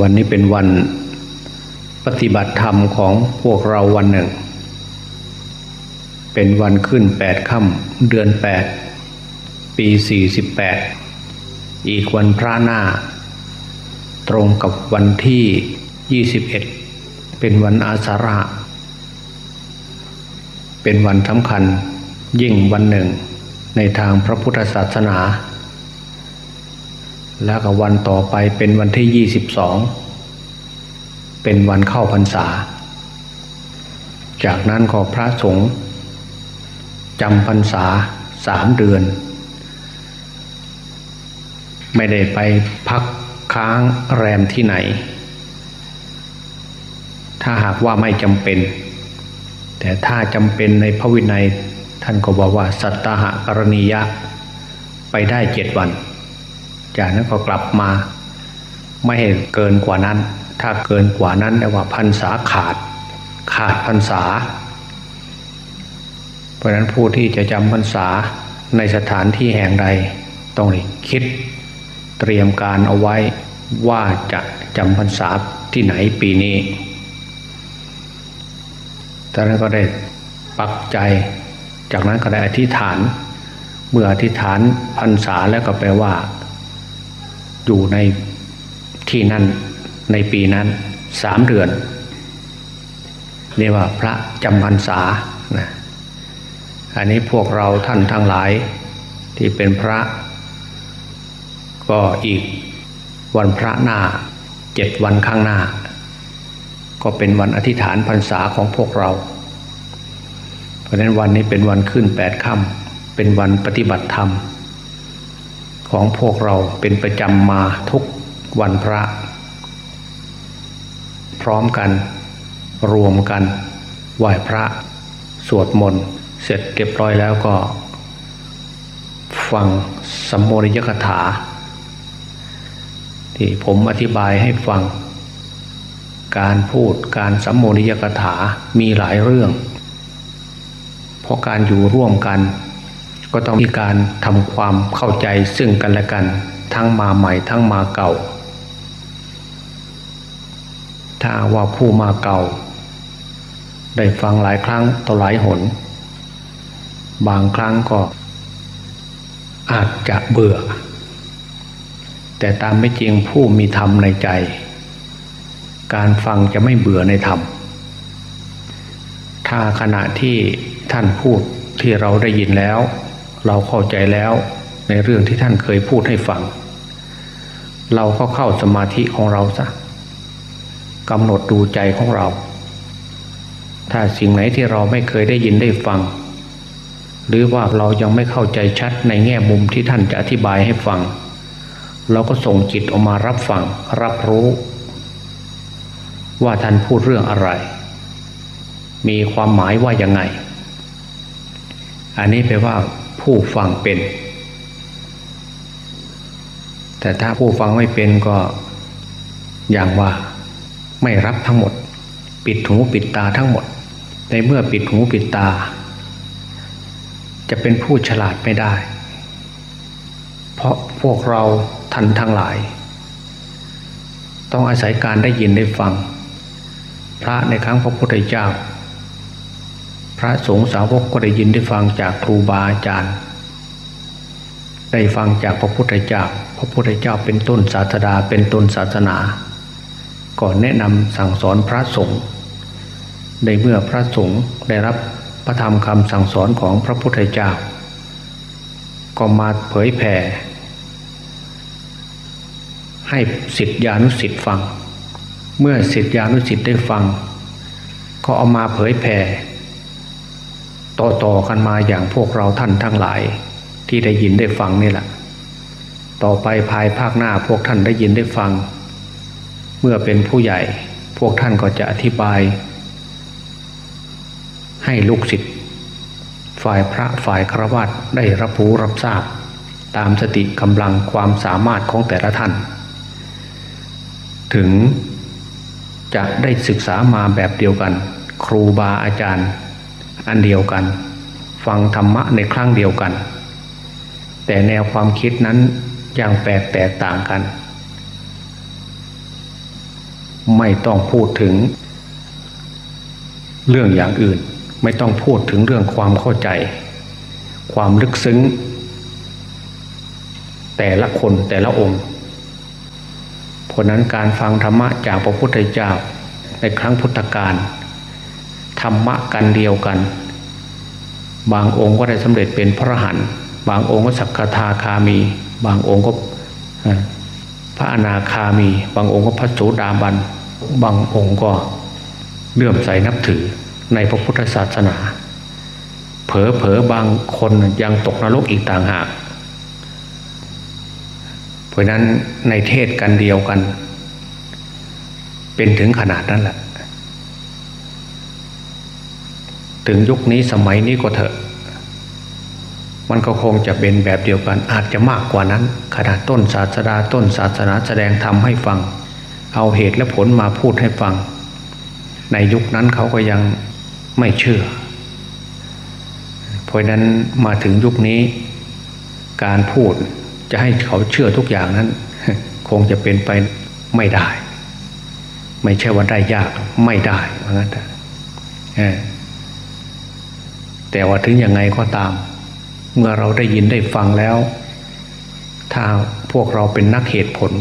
วันนี้เป็นวันปฏิบัติธรรมของพวกเราวันหนึ่ง เป็นวันขึ้นแปดค่ำเดือนแปดปีสี่สิบแปดอีกวันพระหน้า ตรงกับวันที่ยี่สิบเอ็ดเป็นวันอาสาฬหะเป็นวันสำคัญยิ่งวันหนึ่งในทางพระพุทธศาสนา แล้วก็วันต่อไปเป็นวันที่ยี่สิบสองเป็นวันเข้าพรรษา จากนั้นก็พระสงฆ์จำพรรษาสามเดือน ไม่ได้ไปพักค้างแรมที่ไหน ถ้าหากว่าไม่จำเป็น แต่ถ้าจำเป็นในพระวินัยท่านก็บอกว่าสัตตหกรณียะ ไปได้เจ็ดวัน จากนั้นก็กลับมา ไม่ให้เกินกว่านั้น ถ้าเกินกว่านั้นแปลว่าพรรษาขาด ขาดพรรษา เพราะนั้นผู้ที่จะจำพรรษาในสถานที่แห่งใดต้องคิดเตรียมการเอาไว้ว่าจะจำพรรษาที่ไหนปีนี้จากนั้นก็ได้ปักใจ จากนั้นก็ได้อธิษฐาน เมื่ออธิษฐานพรรษาแล้วก็แปลว่า อยู่ในที่นั้นในปีนั้นสามเดือนเรียกว่าพระจำพรรษานะอันนี้พวกเราท่านทั้งหลายที่เป็นพระ ก็อีกวันพระหน้าเจ็ดวันข้างหน้า ก็เป็นวันอธิษฐานพรรษาของพวกเรา เพราะนั้นวันนี้เป็นวันขึ้นแปดค่ำเป็นวันปฏิบัติธรรม ของพวกเราเป็นประจำมาทุกวันพระ พร้อมกันรวมกันไหว้พระ สวดมนต์ เสร็จเรียบร้อยแล้วก็ ฟังสัมโมนิยกถา ที่ผมอธิบายให้ฟัง การพูดการสัมโมนิยกถามีหลายเรื่อง เพราะการอยู่ร่วมกัน ก็ต้องมีการทำความเข้าใจซึ่งกันและกัน ทั้งมาใหม่ทั้งมาเก่า ถ้าว่าผู้มาเก่า ได้ฟังหลายครั้งต่อหลายหน บางครั้งก็ อาจจะเบื่อ แต่ตามไม่จริงผู้มีธรรมในใจ การฟังจะไม่เบื่อในธรรม ถ้าขณะที่ท่านพูดที่เราได้ยินแล้ว เราเข้าใจแล้วในเรื่องที่ท่านเคยพูดให้ฟัง เราก็เข้าสมาธิของเราซะกำหนดดูใจของเรา ถ้าสิ่งไหนที่เราไม่เคยได้ยินได้ฟัง หรือว่าเรายังไม่เข้าใจชัดในแง่มุมที่ท่านจะอธิบายให้ฟัง เราก็ส่งจิตออกมารับฟัง รับรู้ ว่าท่านพูดเรื่องอะไร มีความหมายว่ายังไง อันนี้แปลว่า ผู้ฟังเป็น แต่ถ้าผู้ฟังไม่เป็นก็อย่างว่าไม่รับทั้งหมด ปิดหูปิดตาทั้งหมด ในเมื่อปิดหูปิดตา จะเป็นผู้ฉลาดไม่ได้ เพราะพวกเราท่านทั้งหลาย ต้องอาศัยการได้ยินได้ฟัง พระในครั้งพระพุทธเจ้า พระสงฆ์สาวกก็ได้ยินได้ฟังจากครูบาอาจารย์ ได้ฟังจากพระพุทธเจ้า พระพุทธเจ้าเป็นต้นศาสดาเป็นต้นศาสนา ก่อนแนะนำสั่งสอนพระสงฆ์ในเมื่อพระสงฆ์ได้รับพระธรรมคำสั่งสอนของพระพุทธเจ้า ก็มาเผยแผ่ ให้สิทธิานุสิทธิ์ฟัง เมื่อสิทธิานุสิทธิ์ได้ฟัง ก็เอามาเผยแผ่ ต่อๆกันมาอย่างพวกเราท่านทั้งหลาย ที่ได้ยินได้ฟังนี่แหละ ต่อไปภายภาคหน้าพวกท่านได้ยินได้ฟัง เมื่อเป็นผู้ใหญ่พวกท่านก็จะอธิบาย ให้ลูกศิษย์ฝ่ายพระฝ่ายครวัตได้รับรู้รับทราบ ตามสติกำลังความสามารถของแต่ละท่าน ถึงจะได้ศึกษามาแบบเดียวกัน ครูบาอาจารย์ อันเดียวกัน ฟังธรรมะในครั้งเดียวกัน แต่แนวความคิดนั้นอยังแปลกแตกต่างกัน ไม่ต้องพูดถึง เรื่องอย่างอื่น ไม่ต้องพูดถึงเรื่องความเข้าใจ ความลึกซึ้ง แต่ละคนแต่ละองค์เพราะนั้นการฟังธรรมะจากพระพุทธเจ้าในครั้งพุทธกาล รรมะกันเดียวกัน บางองค์ก็ได้สำเร็จเป็นพระหันบางองค์ก็สักคาคามี บางองค์ก็พระอนาคามี บางองค์ก็พระโสดาบัน บางองค์ก็เลื่อมใสนับถือในพระพุทธศาสนา เผลอเผลอบางคนยังตกนรกอีกต่างหาก เพราะนั้นในเทศกันเดียวกัน เป็นถึงขนาดนั้นแหละ ถึงยุคนี้สมัยนี้ก็เถอะ มันก็คงจะเป็นแบบเดียวกัน อาจจะมากกว่านั้น ขนาดต้นศาสดาต้นศาสนาแสดงธรรมให้ฟัง เอาเหตุและผลมาพูดให้ฟัง ในยุคนั้นเขาก็ยังไม่เชื่อ เพราะนั้นมาถึงยุคนี้ การพูดจะให้เขาเชื่อทุกอย่างนั้น คงจะเป็นไปไม่ได้ ไม่ใช่ว่าได้ยากไม่ได้เพราะงั้น แต่ว่าถึงยังไงก็ตาม เมื่อเราได้ยินได้ฟังแล้ว ถ้าพวกเราเป็นนักเหตุผล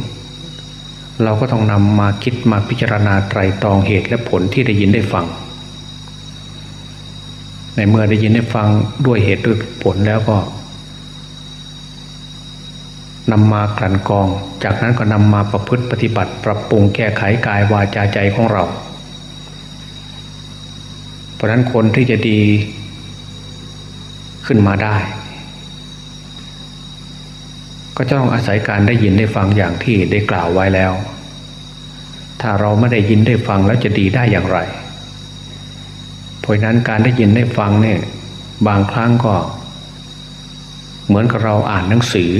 เราก็ต้องนำมาคิดมาพิจารณาไตรตรองเหตุและผลที่ได้ยินได้ฟัง ในเมื่อได้ยินได้ฟังด้วยเหตุด้วยผลแล้วก็นำมากลั่นกรอง จากนั้นก็นำมาประพฤติปฏิบัติ ปรับปรุงแก้ไขกายวาจาใจของเรา เพราะนั้นคนที่จะดี ขึ้นมาได้ ก็จะต้องอาศัยการได้ยินได้ฟังอย่างที่ได้กล่าวไว้แล้ว ถ้าเราไม่ได้ยินได้ฟังแล้วจะดีได้อย่างไร เพราะนั้นการได้ยินได้ฟังเนี่ยบางครั้งก็ เหมือนกับเราอ่านหนังสือ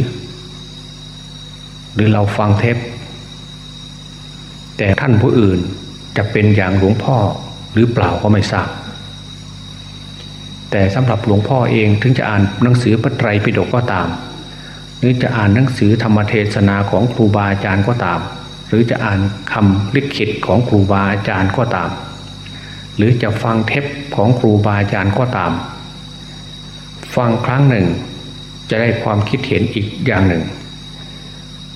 หรือเราฟังเทปแต่ท่านผู้อื่นจะเป็นอย่างหลวงพ่อหรือเปล่าก็ไม่ทราบ แต่สำหรับหลวงพ่อเองถึงจะอ่านหนังสือพระไตรปิฎกก็ตาม หรือจะอ่านหนังสือธรรมเทศนาของครูบาอาจารย์ก็ตาม หรือจะอ่านคำลิขิตของครูบาอาจารย์ก็ตาม หรือจะฟังเทปของครูบาอาจารย์ก็ตาม ฟังครั้งหนึ่ง จะได้ความคิดเห็นอีกอย่างหนึ่ง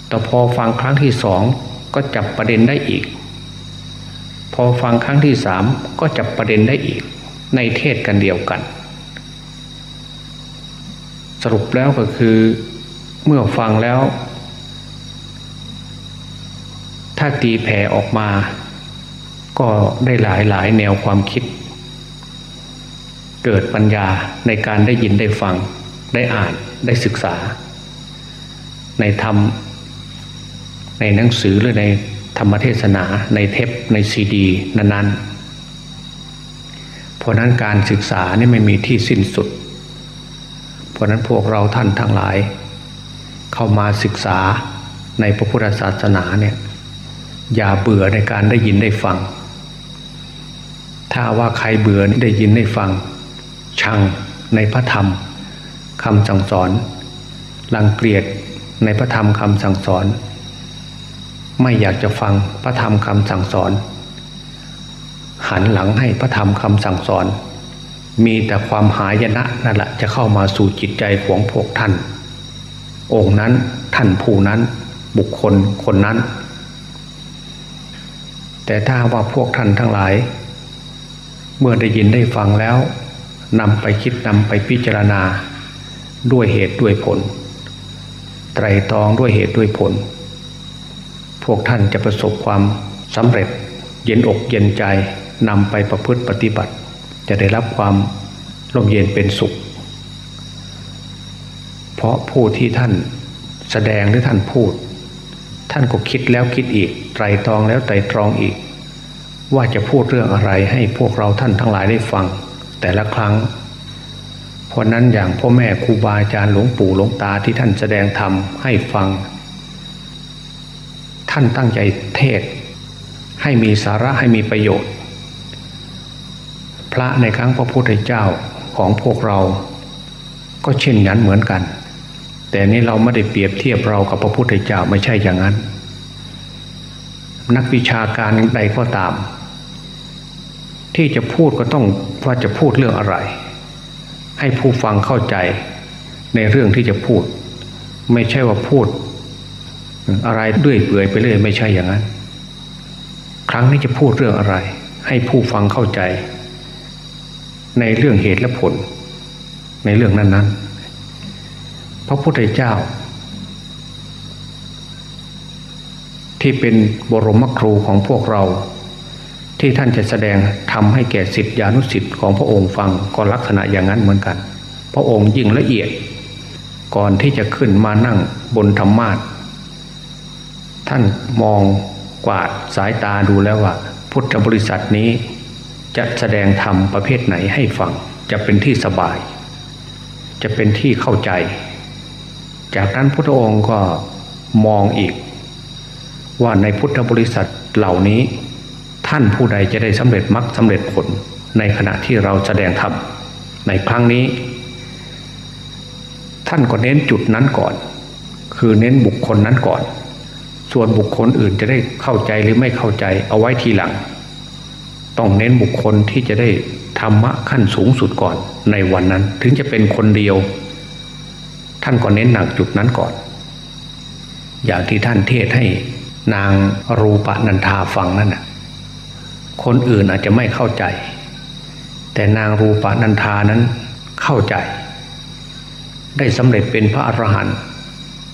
แต่พอฟังครั้งที่สองก็จับประเด็นได้อีก พอฟังครั้งที่สามก็จับประเด็นได้อีก ในเทศกันเดียวกัน สรุปแล้วก็คือเมื่อฟังแล้ว ถ้าตีแผ่ออกมา ก็ได้หลายหลายแนวความคิด เกิดปัญญาในการได้ยินได้ฟังได้อ่านได้ศึกษา ในธรรม ในหนังสือหรือในธรรมเทศนาในเทปในซีดี นั้นๆเพราะนั้นการศึกษานี่ไม่มีที่สิ้นสุด ราะนั้นพวกเราท่านทั้งหลาย เข้ามาศึกษาในพระพุทธศาสนาเนี่ยอย่าเบื่อในการได้ยินได้ฟัง ถ้าว่าใครเบื่อได้ยินได้ฟัง ชังในพระธรรมคำสั่งสอนรังเกียจในพระธรรมคำสั่งสอน ไม่อยากจะฟังพระธรรมคำสั่งสอน หันหลังให้พระธรรมคำสั่งสอน มีแต่ความหายนะนั่นแหละจะเข้ามาสู่จิตใจของพวกท่าน องค์นั้นท่านผู้นั้นบุคคลคนนั้น แต่ถ้าว่าพวกท่านทั้งหลาย เมื่อได้ยินได้ฟังแล้วนำไปคิดนำไปพิจารณา ด้วยเหตุด้วยผล ไตรตรองด้วยเหตุด้วยผล พวกท่านจะประสบความสำเร็จเย็นอกเย็นใจนำไปประพฤติปฏิบัติ จะได้รับความร่มเย็นเป็นสุข เพราะผู้ที่ท่านแสดงหรือท่านพูด ท่านก็คิดแล้วคิดอีกไตรตรองแล้วไตรตรองอีก ว่าจะพูดเรื่องอะไรให้พวกเราท่านทั้งหลายได้ฟัง แต่ละครั้ง เพราะนั้นอย่างพ่อแม่ครูบาอาจารย์หลวงปู่หลวงตาที่ท่านแสดงธรรมให้ฟัง ท่านตั้งใจเทศให้มีสาระให้มีประโยชน์ พระในครั้งพระพุทธเจ้าของพวกเรา ก็เช่นนั้นเหมือนกัน แต่นี้เราไม่ได้เปรียบเทียบเรากับพระพุทธเจ้าไม่ใช่อย่างนั้น นักวิชาการใดก็ตาม ที่จะพูดก็ต้องว่าจะพูดเรื่องอะไร ให้ผู้ฟังเข้าใจในเรื่องที่จะพูด ไม่ใช่ว่าพูด อะไรด้วยเปื่อยไปเรื่อยไม่ใช่อย่างนั้น ครั้งนี้จะพูดเรื่องอะไร ให้ผู้ฟังเข้าใจ ในเรื่องเหตุและผล ในเรื่องนั้น ๆ พระพุทธเจ้า ที่เป็นบรมครูของพวกเรา ที่ท่านจะแสดงทำให้แก่สิทธิานุสิทธิ์ของพระองค์ฟังก็ลักษณะอย่างนั้นเหมือนกัน พระองค์ยิ่งละเอียด ก่อนที่จะขึ้นมานั่งบนธรรมาทท่านมองกวาดสายตาดูแล้วว่า พุทธบริษัทนี้ จะแสดงธรรมประเภทไหนให้ฟังจะเป็นที่สบาย จะเป็นที่เข้าใจ จากนั้นพุทธองค์ก็มองอีก ว่าในพุทธบริษัทเหล่านี้ ท่านผู้ใดจะได้สำเร็จมรรคสำเร็จผลในขณะที่เราแสดงธรรมในครั้งนี้ ท่านก็เน้นจุดนั้นก่อน คือเน้นบุคคลนั้นก่อน ส่วนบุคคลอื่นจะได้เข้าใจหรือไม่เข้าใจเอาไว้ทีหลัง ต้องเน้นบุคคลที่จะได้ธรรมะขั้นสูงสุดก่อนในวันนั้น ถึงจะเป็นคนเดียว ท่านก็เน้นหนักจุดนั้นก่อน อย่างที่ท่านเทศให้นางรูปนันทาฟังนั่นน่ะคนอื่นอาจจะไม่เข้าใจ แต่นางรูปนันทานั้นเข้าใจ ได้สำเร็จเป็นพระอรหันต์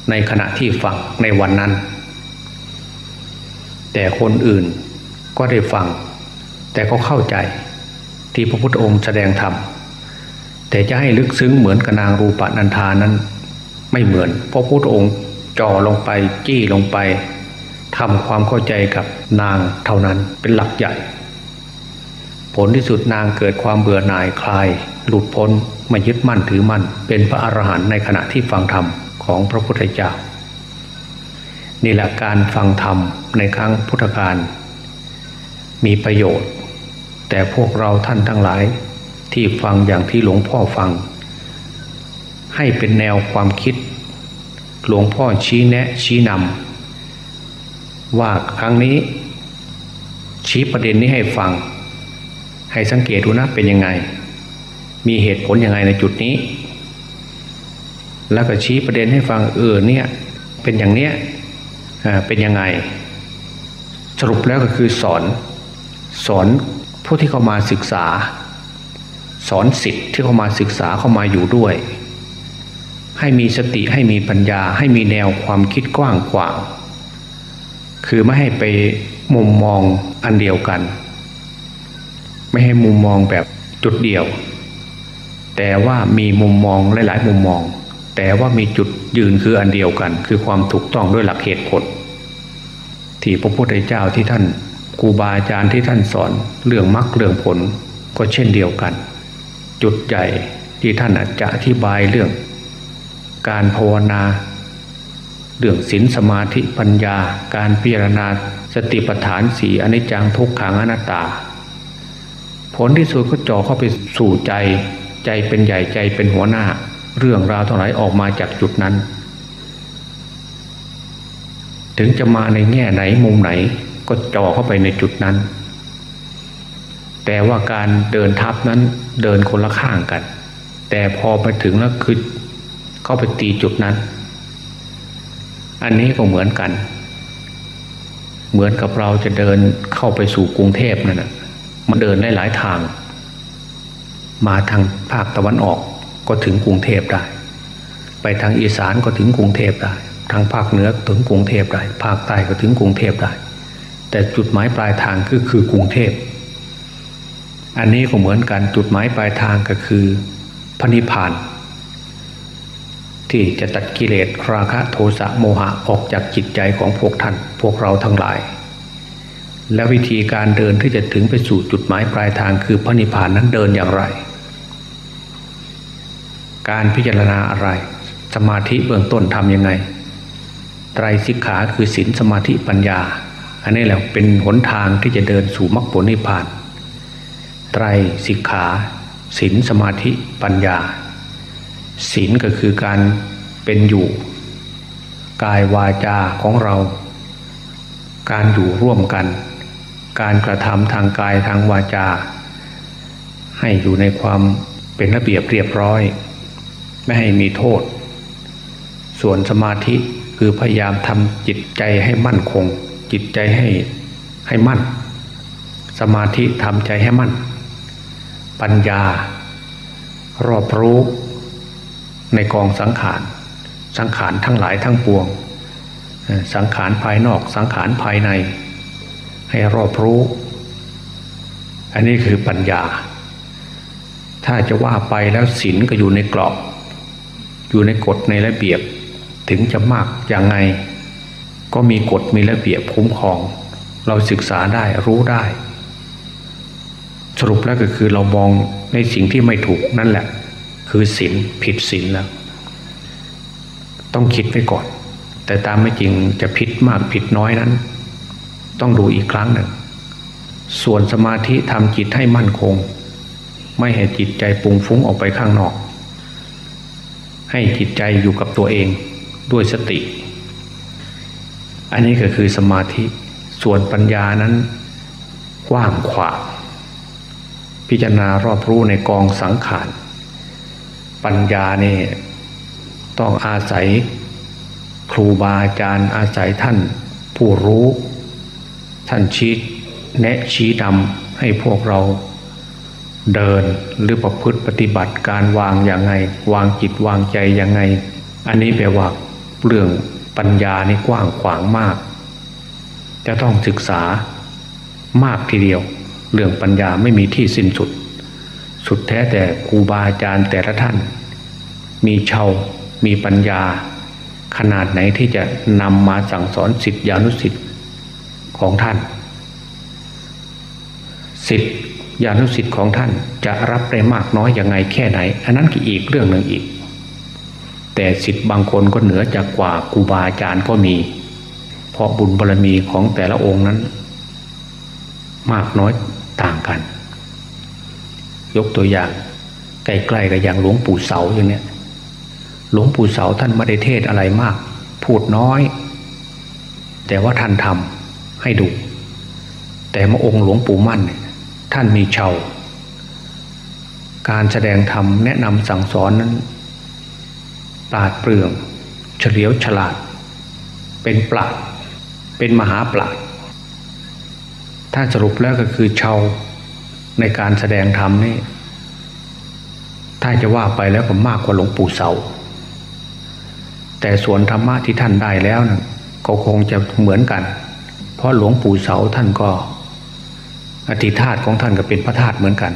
ในขณะที่ฟังในวันนั้น แต่คนอื่นก็ได้ฟัง แต่ก็เข้าใจที่พระพุทธองค์แสดงธรรมแต่จะให้ลึกซึ้งเหมือนกับนางรูปนันทานั้น ไม่เหมือนพระพระพุทธองค์จ่อลงไปจี้ลงไปทำความเข้าใจกับนางเท่านั้นเป็นหลักใหญ่ ผลที่สุดนางเกิดความเบื่อหน่ายคลาย หลุดพ้นไม่ยึดมั่นถือมั่น เป็นพระอรหันต์ในขณะที่ฟังธรรมของพระพุทธเจ้านี่แหละการฟังธรรมในครั้งพุทธกาลมีประโยชน์ แต่พวกเราท่านทั้งหลายที่ฟังอย่างที่หลวงพ่อฟัง ให้เป็นแนวความคิด หลวงพ่อชี้แนะชี้นำว่าครั้งนี้ ชี้ประเด็นนี้ให้ฟัง ให้สังเกตดูนะเป็นยังไง มีเหตุผลยังไงในจุดนี้ แล้วก็ชี้ประเด็นให้ฟังเออเนี่ยเป็นอย่างเนี้ยเป็นยังไง สรุปแล้วก็คือสอนสอน ผู้ที่เข้ามาศึกษา สอนสิทธิ์ที่เข้ามาศึกษาเข้ามาอยู่ด้วย ให้มีสติให้มีปัญญาให้มีแนวความคิดกว้างขวางคือไม่ให้ไปมุมมองอันเดียวกัน ไม่ให้มุมมองแบบจุดเดียว แต่ว่ามีมุมมองหลาย ๆ มุมมอง แต่ว่ามีจุดยืนคืออันเดียวกัน คือความถูกต้องด้วยหลักเหตุผลที่พระพุทธเจ้าที่ท่าน ครูบาอาจารย์ที่ท่านสอนเรื่องมรรคเรื่องผลก็เช่นเดียวกัน จุดใหญ่ที่ท่านจะอธิบายเรื่อง การภาวนาเรื่องศีลสมาธิปัญญา การพิจารณาสติปัฏฐานสีอนิจจังทุกขังอนัตตา ผลที่สุดก็จ่อเข้าไปสู่ใจใจเป็นใหญ่ใจเป็นหัวหน้า เรื่องราวทั้งหลายออกมาจากจุดนั้น ถึงจะมาในแง่ไหนมุมไหน ก็จ่อเข้าไปในจุดนั้น แต่ว่าการเดินทับนั้นเดินคนละข้างกัน แต่พอไปถึงแล้วคือเข้าไปตีจุดนั้น อันนี้ก็เหมือนกัน เหมือนกับเราจะเดินเข้าไปสู่กรุงเทพนั่นแหะมันเดินได้หลายทาง มาทางภาคตะวันออกก็ถึงกรุงเทพได้ ไปทางอีสานก็ถึงกรุงเทพได้ ทางภาคเหนือถึงกรุงเทพได้ ภาคใต้ก็ถึงกรุงเทพได้ แต่จุดหมายปลายทางก็คือกรุงเทพ อันนี้ก็เหมือนกันจุดหมายปลายทางก็คือพระนิพพาน ที่จะตัดกิเลสราคะโทสะโมหะออกจากจิตใจของพวกท่านพวกเราทั้งหลาย และวิธีการเดินที่จะถึงไปสู่จุดหมายปลายทางคือพระนิพพานนั้นเดินอย่างไร การพิจารณาอะไร สมาธิเบื้องต้นทำยังไง ไตรสิกขาคือศีลสมาธิปัญญา อันนี้แหละเป็นหนทางที่จะเดินสู่มรรคผลนิพพาน ไตรสิกขาศีลสมาธิปัญญาศีลก็คือการเป็นอยู่ กายวาจาของเรา การอยู่ร่วมกัน การกระทำทางกายทางวาจา ให้อยู่ในความเป็นระเบียบเรียบร้อย ไม่ให้มีโทษ ส่วนสมาธิคือพยายามทำจิตใจให้มั่นคง จิตใจให้ให้มั่น สมาธิทำใจให้มั่น ปัญญารอบรู้ในกองสังขาร สังขารทั้งหลายทั้งปวง สังขารภายนอกสังขารภายใน ให้รอบรู้ อันนี้คือปัญญา ถ้าจะว่าไปแล้วศีลก็อยู่ในกรอบ อยู่ในกฎในระเบียบ ถึงจะมากอย่างไง ก็มีกฎมีระเบียบคุ้มครอง เราศึกษาได้รู้ได้ สรุปแล้วก็คือเรามองในสิ่งที่ไม่ถูกนั่นแหละ คือศีลผิดศีลแล้ว ต้องคิดไว้ก่อน แต่ตามไม่จริงจะผิดมากผิดน้อยนั้น ต้องดูอีกครั้งหนึ่งส่วนสมาธิทำจิตให้มั่นคง ไม่ให้จิตใจปุงฟุ้งออกไปข้างนอก ให้จิตใจอยู่กับตัวเองด้วยสติ อันนี้ก็คือสมาธิ ส่วนปัญญานั้นกว้างขวางพิจารณารอบรู้ในกองสังขาร ปัญญานี่ต้องอาศัยครูบาอาจารย์อาศัยท่านผู้รู้ ท่านชี้แนะชี้นำให้พวกเราเดินหรือประพฤติปฏิบัติการวางอย่างไง วางจิตวางใจอย่างไง อันนี้แปลว่าเรื่อง ปัญญานี่กว้างขวางมาก จะต้องศึกษามากทีเดียว เรื่องปัญญาไม่มีที่สิ้นสุด สุดแท้แต่ครูบาอาจารย์แต่ละท่าน มีเชามีปัญญา ขนาดไหนที่จะนำมาสั่งสอนสิทธิานุสิทธิ์ของท่าน สิทธิญาณุสิทธิ์ของท่านจะรับได้มากน้อยอย่างไงแค่ไหน อันนั้นก็อีกเรื่องหนึ่งอีก แต่สิทธิ์บางคนก็เหนือจากกว่าครูบาอาจารย์ก็มี เพราะบุญบารรมีของแต่ละองค์นั้น มากน้อยต่างกัน ยกตัวอย่างใกล้ๆกับอย่างหลวงปู่เสาอย่างเนี้ยหลวงปู่เสาท่านไม่ได้เทศอะไรมาก พูดน้อย แต่ว่าท่านทำให้ดูแต่มาองค์หลวงปู่มั่น ท่านมีเชาการแสดงธรรมแนะนำสั่งสอนนั้น ราดเปรื่อง เฉลียวฉลาด เป็นปราดเป็นมหาปราดถ้าสรุปแล้วก็คือเชาในการแสดงธรรมนี่ ถ้าจะว่าไปแล้วก็มากกว่าหลวงปู่เสา แต่ส่วนธรรมะที่ท่านได้แล้วนะก็คงจะเหมือนกัน เพราะหลวงปู่เสาท่านก็ อธิธาตของท่านก็เป็นพระธาตุเหมือนกัน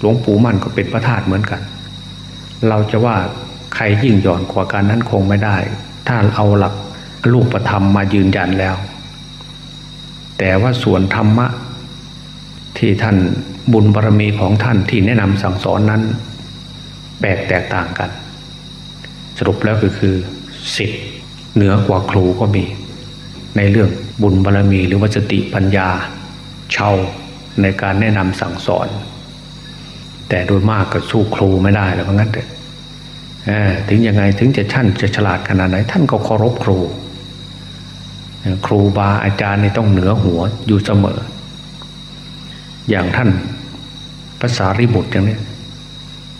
หลวงปู่มั่นก็เป็นพระธาตุเหมือนกัน เราจะว่า ใครยิ่งหย่อนกว่ากันนั้นคงไม่ได้ ถ้าเอาหลักลูกประธรรมมายืนยันแล้ว แต่ว่าส่วนธรรมะ ที่ท่านบุญบารรมีของท่านที่แนะนำสั่งสอนนั้น แปลกแตกต่างกัน สรุปแล้วก็คือสิทธิ์เหนือกว่าครูก็มี ในเรื่องบุญบารรมีหรือวัสติปัญญาเชาในการแนะนำสั่งสอน แต่โดยมากก็สู้ครูไม่ได้แล้วเพราะงั้นเถอะ ถึงยังไงถึงจะชั่นจะฉลาดขนาดไหน ท่านก็เคารพครู ครูบาอาจารย์นี่ต้องเหนือหัวอยู่เสมอ อย่างท่านภาษาริบุตรอย่างนี้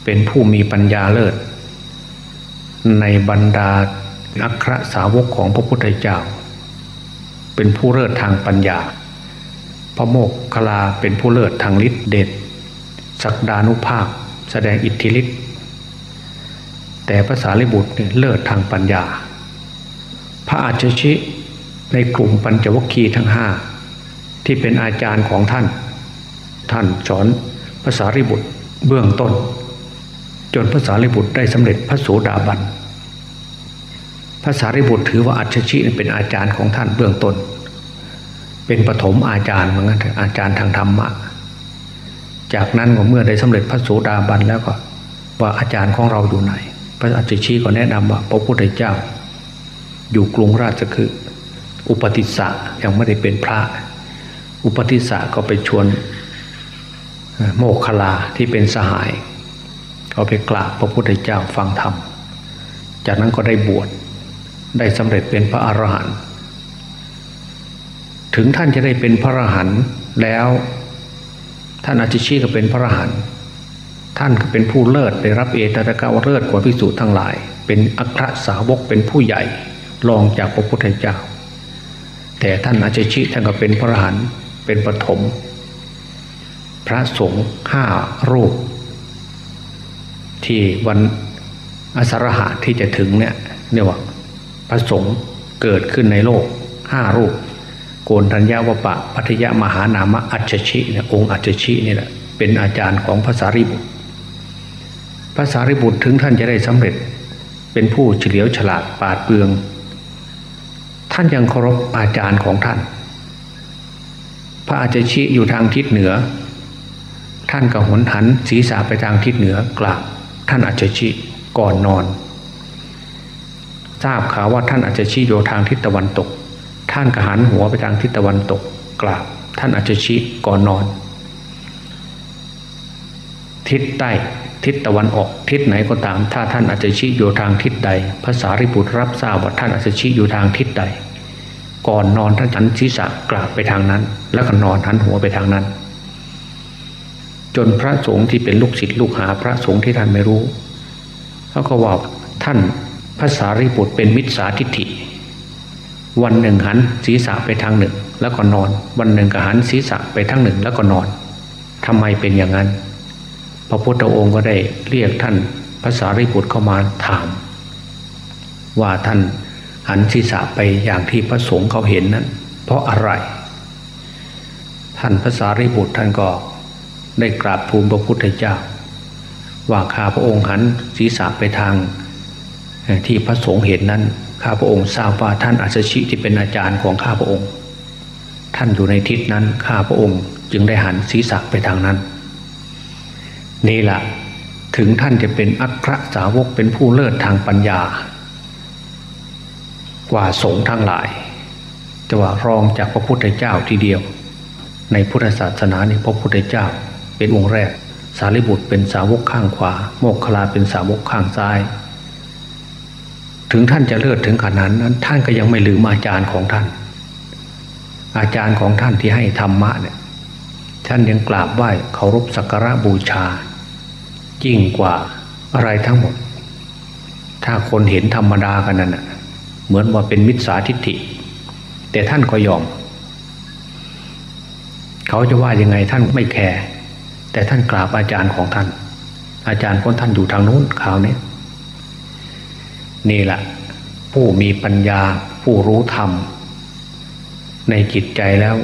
เป็นผู้มีปัญญาเลิศ ในบรรดาอัครสาวกของพระพุทธเจ้า เป็นผู้เลิศทางปัญญา พระโมกขลาเป็นผู้เลิศทางฤทธิเดชศักดานุภาพ แสดงอิทธิฤทธิ์ แต่ภาษาลิบุตรเนี่ยเลิศทางปัญญา พระอาจชิในกลุ่มปัญจวัคคีย์ทั้งห้าที่เป็นอาจารย์ของท่าน ท่านสอนภาษาริบุตรเบื้องต้น จนภาษาริบุตรได้สำเร็จพระโสดาบันภาษาริบุตรถือว่าอัจฉิเป็นอาจารย์ของท่านเบื้องต้น เป็นปฐมอาจารย์เหมือนกันอาจารย์ทางธรรมะจากนั้นเมื่อได้สำเร็จพระโสดาบันแล้วก็ว่าอาจารย์ของเราอยู่ไหน พระอาจารย์ชี้ก็แนะนำว่า พระพุทธเจ้า อยู่กรุงราชคือ อุปติสสะยังไม่ได้เป็นพระ อุปติสสะก็ไปชวนโมกขลาที่เป็นสหายเขาไปกราบพระพุทธเจ้าฟังธรรม จากนั้นก็ได้บวชได้สำเร็จเป็นพระอรหันต์ถึงท่านจะได้เป็นพระอรหันต์แล้ว ท่านอาชิชีก็เป็นพระอรหันต์ ท่านก็เป็นผู้เลิศได้รับเอตตะกาวเลิศกว่าพิสูจน์ทั้งหลาย เป็นอัครสาวกเป็นผู้ใหญ่รองจากพระพุทธเจ้า แต่ท่านอาชิชิท่านก็เป็นพระอรหันต์เป็นปฐมพระสงฆ์ห้ารูป ที่วันอสรหะที่จะถึงเนี่ยเนี่ยว่าพระสงฆ์เกิดขึ้นในโลกห้ารูป โกนทัญญาวปะ พัทยมหานามะอัจฉชิเนี่ยองค์อัจฉชินี่แหละเป็นอาจารย์ของภาษาริบุตร ภาษาริบุตรถึงท่านจะได้สำเร็จ เป็นผู้เฉลียวฉลาดปาดเปลือง ท่านยังเคารพอาจารย์ของท่าน พระอาจารย์ชิอยู่ทางทิศเหนือ ท่านก็หนหันศีรษะไปทางทิศเหนือกราบท่านอาจารย์ชิก่อนนอน ทราบข่าวว่าท่านอาจจะชี้โยทางทิศตะวันตก ท่านก็หันหัวไปทางทิศตะวันตกกราบท่านอาจจะชี้ก่อนนอน ทิศใต้ ทิศตะวันออกทิศไหนก็ตาม ถ้าท่านอาจจะชี้โยทางทิศใดภาษาริบุตรรับทราบว่าท่านอาจจะชี้อยู่ทางทิศใด ก่อนนอนท่านหันศีรษะกราบไปทางนั้น แล้วก็นอนหันหัวไปทางนั้น จนพระสงฆ์ที่เป็นลูกศิษย์ลูกหาพระสงฆ์ที่ท่านไม่รู้เขาก็ว่าท่านภาษาริบุตรเป็นมิจฉาทิฏฐิ วันหนึ่งหันศีรษะไปทางหนึ่ง แล้วก็นอน วันหนึ่งก็หันศีรษะไปทางหนึ่งแล้วก็นอนทำไมเป็นอย่างนั้น พระพุทธองค์ก็ได้เรียกท่านภาษาริบุตรเข้ามาถาม ว่าท่านหันศีรษะไปอย่างที่พระสงฆ์เขาเห็นนั้น เพราะอะไร ท่านภาษาริบุตรท่านก็ได้กราบทูลพระพุทธเจ้า ว่าข้าพระองค์หันศีรษะไปทางที่พระสงฆ์เห็นนั้นข้าพระองค์ทราบว่าท่านอัศชิที่เป็นอาจารย์ของข้าพระองค์ ท่านอยู่ในทิศนั้นข้าพระองค์จึงได้หันศีรษะไปทางนั้น นี่แหละถึงท่านจะเป็นอัครสาวกเป็นผู้เลิศทางปัญญา กว่าสงฆ์ทั้งหลายจะว่ารองจากพระพุทธเจ้าทีเดียว ในพุทธศาสนานี่พระพุทธเจ้าเป็นองค์แรก สารีบุตรเป็นสาวกข้างขวา โมกขลาเป็นสาวกข้างซ้าย ถึงท่านจะเลิศถึงขนาดนั้น ท่านก็ยังไม่ลืมอาจารย์ของท่าน อาจารย์ของท่านที่ให้ธรรมะเนี่ยท่านยังกราบไหว้เคารพสักการะบูชา ยิ่งกว่าอะไรทั้งหมด ถ้าคนเห็นธรรมดากันนั่นเหมือนว่าเป็นมิจฉาทิฏฐิ แต่ท่านก็ยอม เขาจะว่ายังไงท่านไม่แคร์แต่ท่านกราบอาจารย์ของท่าน อาจารย์ของท่านอยู่ทางนู้นข่าวนี้นี่แหละผู้มีปัญญาผู้รู้ธรรม ในจิตใจแล้ว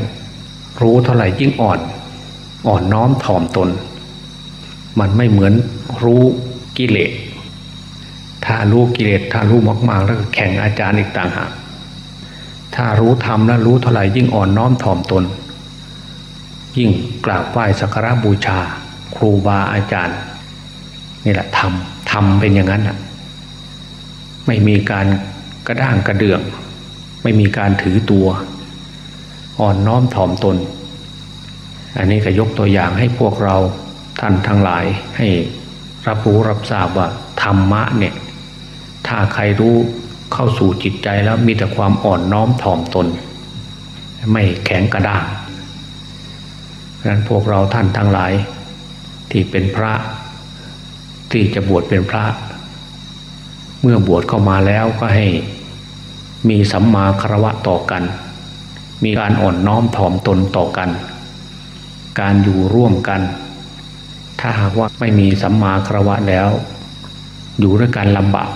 รู้เท่าไหร่ยิ่งอ่อน อ่อนน้อมถ่อมตน มันไม่เหมือนรู้กิเลส ถ้ารู้กิเลสถ้ารู้มากๆ แล้วก็แข่งอาจารย์อีกต่างหากถ้ารู้ธรรมแล้วรู้เท่าไหร่ยิ่งอ่อนน้อมถ่อมตน ยิ่งกราบไหว้สักการะบูชา ครูบาอาจารย์นี่แหละทำทำเป็นอย่างนั้นอะไม่มีการกระด้างกระเดื่อง ไม่มีการถือตัว อ่อนน้อมถ่อมตน อันนี้ก็ยกตัวอย่างให้พวกเรา ท่านทั้งหลายให้รับรู้รับทราบว่าธรรมะเนี่ยถ้าใครรู้เข้าสู่จิตใจแล้วมีแต่ความอ่อนน้อมถ่อมตน ไม่แข็งกระด้างนั้นพวกเราท่านทั้งหลาย ที่เป็นพระ ที่จะบวชเป็นพระ เมื่อบวชเข้ามาแล้วก็ให้มีสัมมาคารวะต่อกัน มีการอ่อนน้อมถ่อมตนต่อกัน การอยู่ร่วมกัน ถ้าหากว่าไม่มีสัมมาคารวะแล้ว อยู่ด้วยกันลำบาก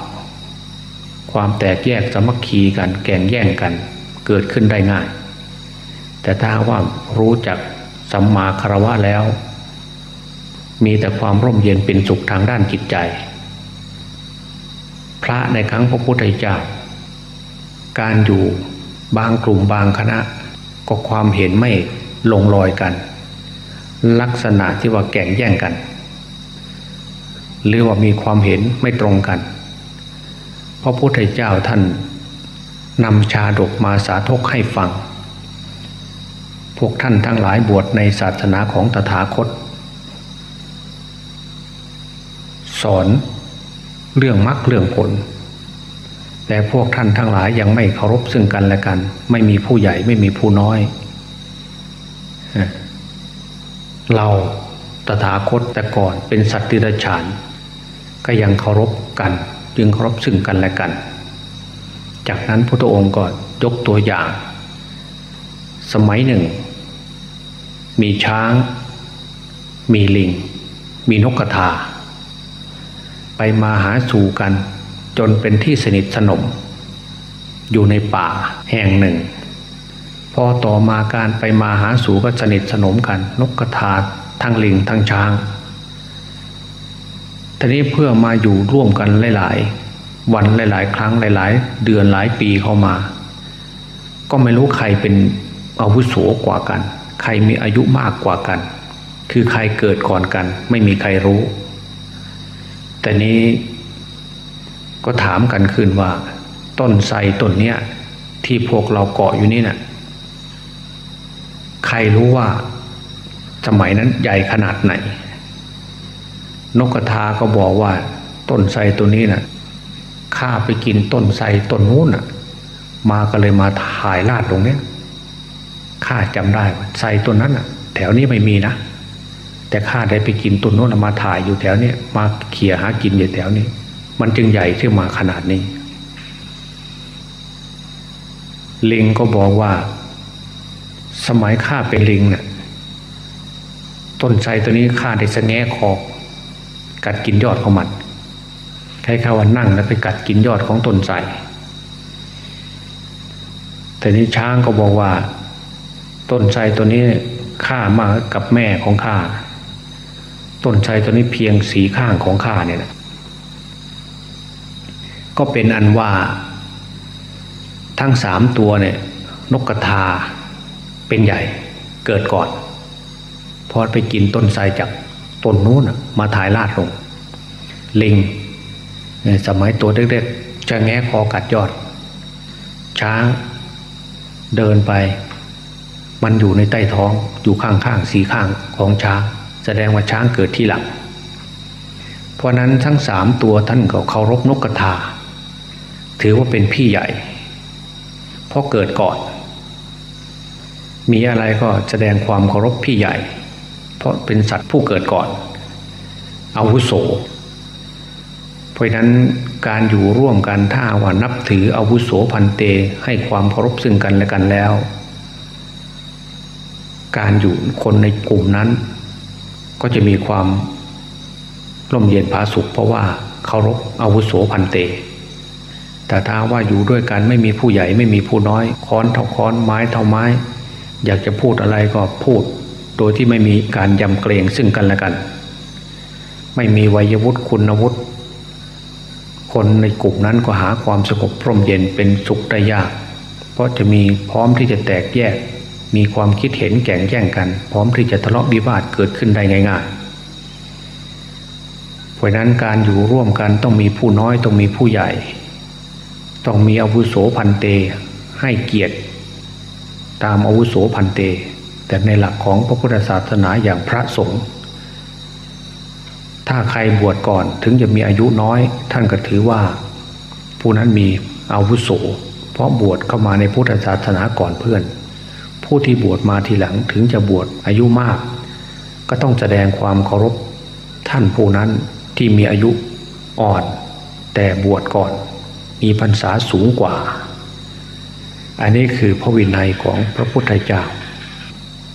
ความแตกแยกสมัคคีกันแก่งแย่งกันเกิดขึ้นได้ง่าย แต่ถ้าว่ารู้จักสัมมาคารวะแล้ว มีแต่ความร่มเย็นเป็นสุขทางด้านจิตใจ พระในครั้งพระพุทธเจ้าการอยู่บางกลุ่มบางคณะ ก็ความเห็นไม่ลงรอยกัน ลักษณะที่ว่าแก่งแย่งกัน หรือว่ามีความเห็นไม่ตรงกันพระพุทธเจ้าท่านนำชาดกมาสาธกให้ฟัง พวกท่านทั้งหลายบวชในศาสนาของตถาคต สอนเรื่องมรรคเรื่องผล แต่พวกท่านทั้งหลายยังไม่เคารพซึ่งกันและกัน ไม่มีผู้ใหญ่ไม่มีผู้น้อย เราตถาคตแต่ก่อนเป็นสัตว์ดิรัจฉาน ก็ยังเคารพกัน จึงเคารพซึ่งกันและกัน จากนั้นพระองค์ก็ยกตัวอย่าง สมัยหนึ่ง มีช้าง มีลิง มีนกกระทา ไปมาหาสู่กันจนเป็นที่สนิทสนม อยู่ในป่าแห่งหนึ่ง พอต่อมาการไปมาหาสู่ก็สนิทสนมกัน นกกระทาทั้งลิงทั้งช้างทีนี้เพื่อมาอยู่ร่วมกันหลาย ๆ วันหลาย ๆ ครั้งหลาย ๆ เดือนหลายปีเข้ามา ก็ไม่รู้ใครเป็นอาวุโสกว่ากัน ใครมีอายุมากกว่ากัน คือใครเกิดก่อนกัน ไม่มีใครรู้ แต่นี้ก็ถามกันขึ้นว่า ต้นไทรต้นเนี้ยที่พวกเราเกาะอยู่นี่นะ่ะ ใครรู้ว่า สมัยนั้นใหญ่ขนาดไหน นกกระทาก็บอกว่า ต้นไทรตัวนี้นะ่ะข้าไปกินต้นไทรต้นนู้นน่ะ มาก็เลยมาถ่ายลาดตรงเนี้ยข้าจำได้ว่าไทรต้นนั้นน่ะ แถวนี้ไม่มีนะแต่ข้าได้ไปกินต้นนู้นมาถ่ายอยู่แถวนี้มาเขี่ยหากินอยู่แถวนี้ มันจึงใหญ่ขึ้นมาขนาดนี้ลิงก็บอกว่า สมัยข้าเป็นลิงเนะ่ยต้นไทรตัวนี้ข้าได้สแงะคอกัดกินยอดของมันใครข้าวันนั่งแล้วไปกัดกินยอดของต้นไทรแต่นี้ช้างก็บอกว่า ต้นไทรตัวนี้ข้ามากับแม่ของข้าต้นไทรตัวนี้เพียงสีข้างของข้าเนี่ยนะก็เป็นอันว่า ทั้งสามตัวเนี่ย นกกระทา เป็นใหญ่เกิดก่อน พอไปกินต้นไทรจากต้นนู้นมาถ่ายลาดลง ลิงสมัยตัวเด็กๆจะแงะคอกัดยอด ช้างเดินไป มันอยู่ในใต้ท้องอยู่ข้างๆสีข้างของช้าง แสดงว่าช้างเกิดที่หลังเพราะนั้นทั้งสามตัวท่านก็เคารพนกกระทา ถือว่าเป็นพี่ใหญ่ เพราะเกิดก่อน มีอะไรก็แสดงความเคารพพี่ใหญ่ เพราะเป็นสัตว์ผู้เกิดก่อนอาวุโส เพราะนั้นการอยู่ร่วมกันถ้าว่านับถืออาวุโสพันเตให้ความเคารพซึ่งกันและกันแล้ว การอยู่คนในกลุ่มนั้น ก็จะมีความร่มเย็นผาสุขเพราะว่าเคารพอาวุโสพันเต แต่ถ้าว่าอยู่ด้วยกันไม่มีผู้ใหญ่ไม่มีผู้น้อย ค้อนเท่าค้อนไม้เท่าไม้ อยากจะพูดอะไรก็พูด โดยที่ไม่มีการยำเกรงซึ่งกันและกัน ไม่มีวัยวุฒิคุณวุฒิคนในกลุ่มนั้นก็หาความสงบพร่มเย็นเป็นสุขได้ยาก เพราะจะมีพร้อมที่จะแตกแยก มีความคิดเห็นแข่งแย่งกัน พร้อมที่จะทะเลาะวิวาทเกิดขึ้นได้ง่ายๆเพราะนั้นการอยู่ร่วมกันต้องมีผู้น้อยต้องมีผู้ใหญ่ ต้องมีอาวุโสพันเตให้เกียรติ ตามอาวุโสพันเต แต่ในหลักของพระพุทธศาสนาอย่างพระสงฆ์ถ้าใครบวชก่อนถึงจะมีอายุน้อย ท่านก็ถือว่า ผู้นั้นมีอาวุโส เพราะบวชเข้ามาในพุทธศาสนาก่อนเพื่อน ผู้ที่บวชมาทีหลังถึงจะบวชอายุมาก ก็ต้องแสดงความเคารพท่านผู้นั้นที่มีอายุอ่อน แต่บวชก่อน มีพรรษาสูงกว่า อันนี้คือพระวินัยของพระพุทธเจ้า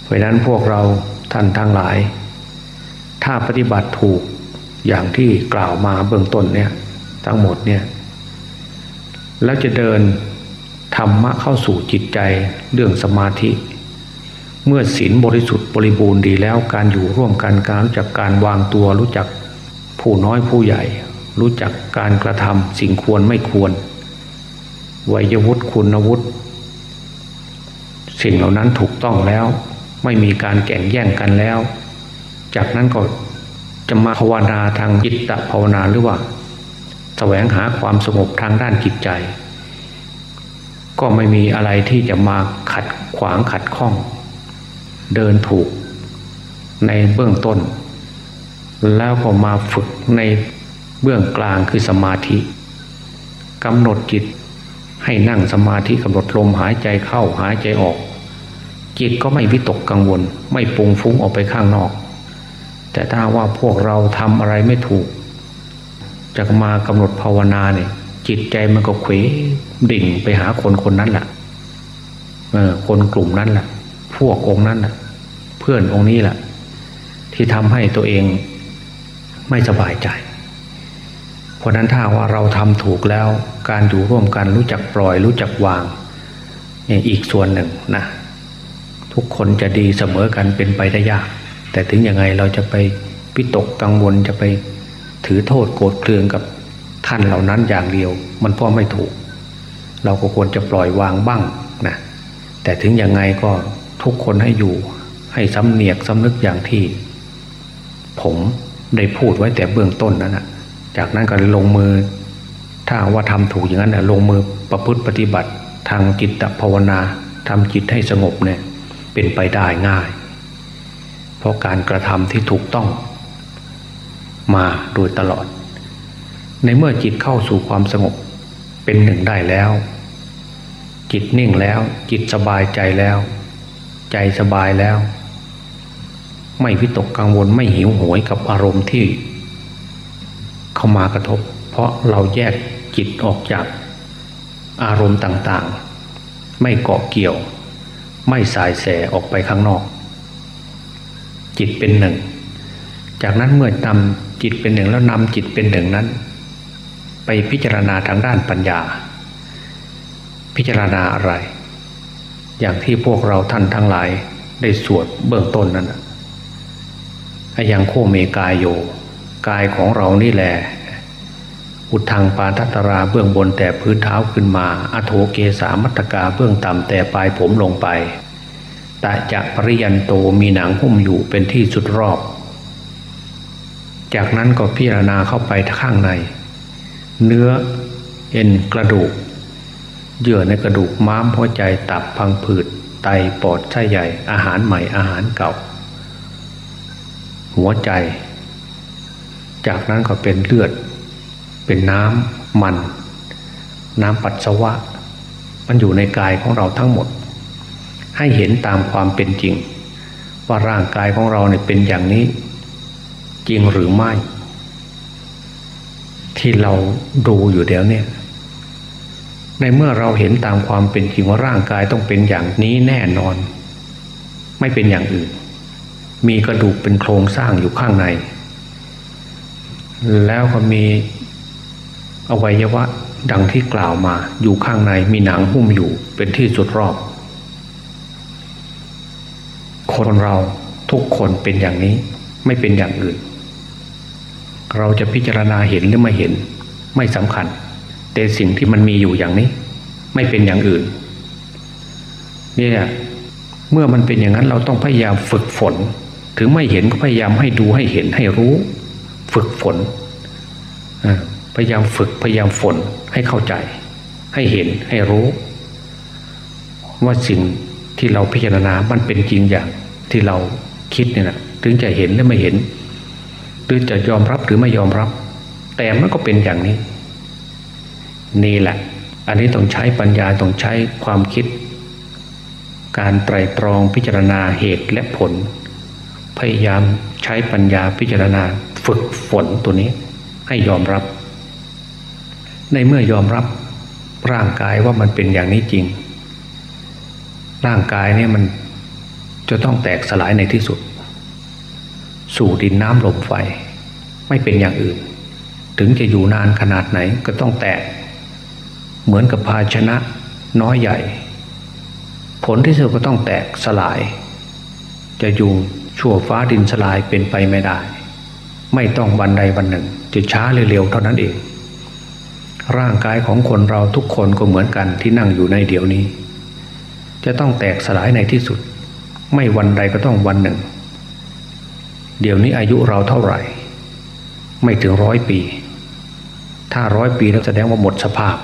เพราะนั้นพวกเราท่านทั้งหลาย ถ้าปฏิบัติถูกอย่างที่กล่าวมาเบื้องต้นเนี่ยทั้งหมดเนี่ยแล้วจะเดินธรรมะเข้าสู่จิตใจเรื่องสมาธิ เมื่อศีลบริสุทธิ์บริบูรณ์ดีแล้วการอยู่ร่วมกันการรู้จักการวางตัวรู้จักผู้น้อยผู้ใหญ่ รู้จักการกระทำสิ่งควรไม่ควรวัยวุฒิคุณวุฒิ สิ่งเหล่านั้นถูกต้องแล้ว ไม่มีการแข่งแย่งกันแล้ว จากนั้นก็จะมาภาวนาทางจิตตภาวนาหรือว่าแสวงหาความสงบทางด้านจิตใจ ก็ไม่มีอะไรที่จะมาขัดขวางขัดข้อง เดินถูกในเบื้องต้น แล้วก็มาฝึกในเบื้องกลางคือสมาธิกำหนดจิต ให้นั่งสมาธิกำหนดลมหายใจเข้าหายใจออก จิตก็ไม่วิตกกังวล ไม่ปุงฟุ้งออกไปข้างนอก แต่ถ้าว่าพวกเราทำอะไรไม่ถูกจะมากำหนดภาวนาเนี่ย จิตใจมันก็เขวดิ่งไปหาคนคนนั้นแหละคนกลุ่มนั้นแหละพวกองนั้นแหละเพื่อนองค์นี้แหละที่ทำให้ตัวเองไม่สบายใจ เพราะนั้นถ้าว่าเราทำถูกแล้ว การอยู่ร่วมกันรู้จักปล่อย รู้จักวางอีกส่วนหนึ่งนะทุกคนจะดีเสมอกันเป็นไปได้ยาก แต่ถึงยังไงเราจะไปพิตกกังวลจะไปถือโทษโกรธเคืองกับท่านเหล่านั้นอย่างเดียว มันก็ไม่ถูก เราก็ควรจะปล่อยวางบ้างนะแต่ถึงยังไงก็ทุกคนให้อยู่ ให้สำเนียกสำนึกอย่างที่ ผมได้พูดไว้แต่เบื้องต้นนั้นแนะ จากนั้นก็ลงมือ ถ้าว่าทำถูกอย่างนั้นลงมือประพฤติปฏิบัติทางจิตภาวนาทำจิตให้สงบเนี่ยเป็นไปได้ง่าย เพราะการกระทำที่ถูกต้อง มาโดยตลอด ในเมื่อจิตเข้าสู่ความสงบเป็นหนึ่งได้แล้ว จิตนิ่งแล้ว จิตสบายใจแล้ว ใจสบายแล้ว ไม่วิตกกังวลไม่หิวโหยกับอารมณ์ที่ เข้ามากระทบ เพราะเราแยกจิตออกจากอารมณ์ต่างๆ ไม่เกาะเกี่ยว ไม่สายแสออกไปข้างนอก จิตเป็นหนึ่ง จากนั้นเมื่อนำจิตเป็นหนึ่งแล้วนำจิตเป็นหนึ่งนั้น ไปพิจารณาทางด้านปัญญา พิจารณาอะไร อย่างที่พวกเราท่านทั้งหลายได้สวดเบื้องต้นนั้นอายังโคเมกายโย กายของเรานี่แหละอุทังปาทัตราเบื้องบนแต่พื้นเท้าขึ้นมา อโถเกสามัตกาเบื้องต่ำแต่ปลายผมลงไปแต่จะปริยันโตมีหนังหุ้มอยู่เป็นที่สุดรอบ จากนั้นก็พิจารณาเข้าไปข้างใน เนื้อเอ็นกระดูก เยื่อในกระดูกม้ามหัวใจตับพังผืด ไตปอดไส้ใหญ่ อาหารใหม่อาหารเก่า หัวใจ จากนั้นก็เป็นเลือด เป็นน้ำมัน น้ำปัสสาวะ มันอยู่ในกายของเราทั้งหมด ให้เห็นตามความเป็นจริง ว่าร่างกายของเราเนี่ยเป็นอย่างนี้ จริงหรือไม่ ที่เราดูอยู่เดี๋ยวเนี่ยในเมื่อเราเห็นตามความเป็นจริงว่าร่างกายต้องเป็นอย่างนี้แน่นอน ไม่เป็นอย่างอื่น มีกระดูกเป็นโครงสร้างอยู่ข้างใน แล้วก็มีอวัยวะดังที่กล่าวมา อยู่ข้างในมีหนังหุ้มอยู่เป็นที่สุดรอบ คนเราทุกคนเป็นอย่างนี้ไม่เป็นอย่างอื่น เราจะพิจารณาเห็นหรือไม่เห็น ไม่สำคัญ แต่สิ่งที่มันมีอยู่อย่างนี้ ไม่เป็นอย่างอื่นเนี่ยเมื่อมันเป็นอย่างนั้นเราต้องพยายามฝึกฝน ถึงไม่เห็นก็พยายามให้ดูให้เห็นให้รู้ ฝึกฝนพยายามฝึกพยายามฝนให้เข้าใจ ให้เห็นให้รู้ ว่าสิ่งที่เราพิจารณา มันเป็นจริงอย่างที่เราคิดเนี่ยนะถึงจะเห็นหรือไม่เห็น หรือจะยอมรับหรือไม่ยอมรับ แต่มันก็เป็นอย่างนี้ นี่แหละ อันนี้ต้องใช้ปัญญาต้องใช้ความคิด การไตรตรองพิจารณาเหตุและผล พยายามใช้ปัญญาพิจารณา ฝึกฝนตัวนี้ให้ยอมรับ ในเมื่อยอมรับร่างกายว่ามันเป็นอย่างนี้จริง ร่างกายเนี่ยมันจะต้องแตกสลายในที่สุด สู่ดินน้ำลมไฟ ไม่เป็นอย่างอื่น ถึงจะอยู่นานขนาดไหนก็ต้องแตก เหมือนกับภาชนะน้อยใหญ่ ผลที่สุดก็ต้องแตกสลาย จะอยู่ชั่วฟ้าดินสลายเป็นไปไม่ได้ ไม่ต้องวันใดวันหนึ่งจะช้าหรือเร็วเท่านั้นเอง ร่างกายของคนเราทุกคนก็เหมือนกันที่นั่งอยู่ในเดี๋ยวนี้ จะต้องแตกสลายในที่สุด ไม่วันใดก็ต้องวันหนึ่ง เดี๋ยวนี้อายุเราเท่าไหร่ ไม่ถึงร้อยปี ถ้าร้อยปีแล้วแสดงว่าหมดสภาพ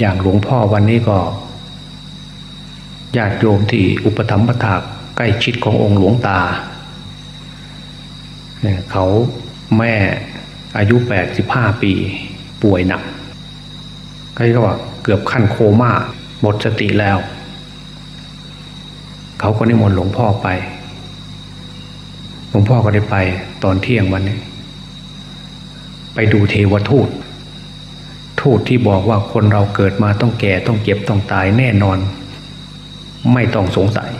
อย่างหลวงพ่อวันนี้ก็ญาติโยมที่อุปถัมภะถากใกล้ชิดขององค์หลวงตา เขาแม่อายุแปดสิบห้าปี ป่วยหนักก็เรียกว่าเกือบขั้นโคม่าหมดสติแล้ว เขาก็นิมนต์หลวงพ่อไป หลวงพ่อก็ได้ไปตอนเที่ยงวันนี้ ไปดูเทวทูต ทูตที่บอกว่าคนเราเกิดมาต้องแก่ต้องเจ็บต้องตายแน่นอน ไม่ต้องสงสัย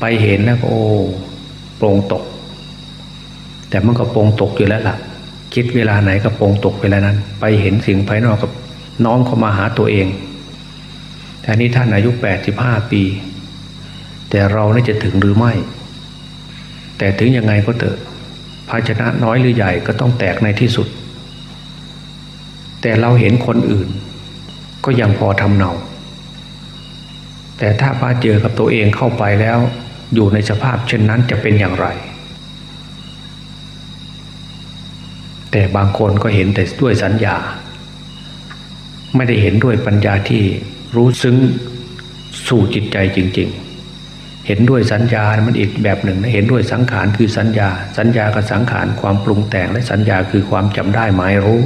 ไปเห็นแล้วก็โอ้โปรงตก แต่มันก็โปรงตกอยู่แล้วล่ะ คิดเวลาไหนก็โปรงตกเวลานั้น ไปเห็นสิ่งภายนอกกับน้อมเข้ามาหาตัวเองแต่นี้ท่านอายุแปดสิบห้าปี แต่เรานี่จะถึงหรือไม่ แต่ถึงยังไงก็เถอะภาชนะน้อยหรือใหญ่ก็ต้องแตกในที่สุด แต่เราเห็นคนอื่น ก็ยังพอทำเนา แต่ถ้าพาเจอกับตัวเองเข้าไปแล้ว อยู่ในสภาพเช่นนั้นจะเป็นอย่างไร แต่บางคนก็เห็นแต่ด้วยสัญญา ไม่ได้เห็นด้วยปัญญาที่รู้ซึ้งสู่จิตใจจริง ๆ เห็นด้วยสัญญา มันอีกแบบหนึ่งนะ เห็นด้วยสังขารคือสัญญา สัญญากับสังขารความปรุงแต่งและสัญญาคือความจำได้หมายรู้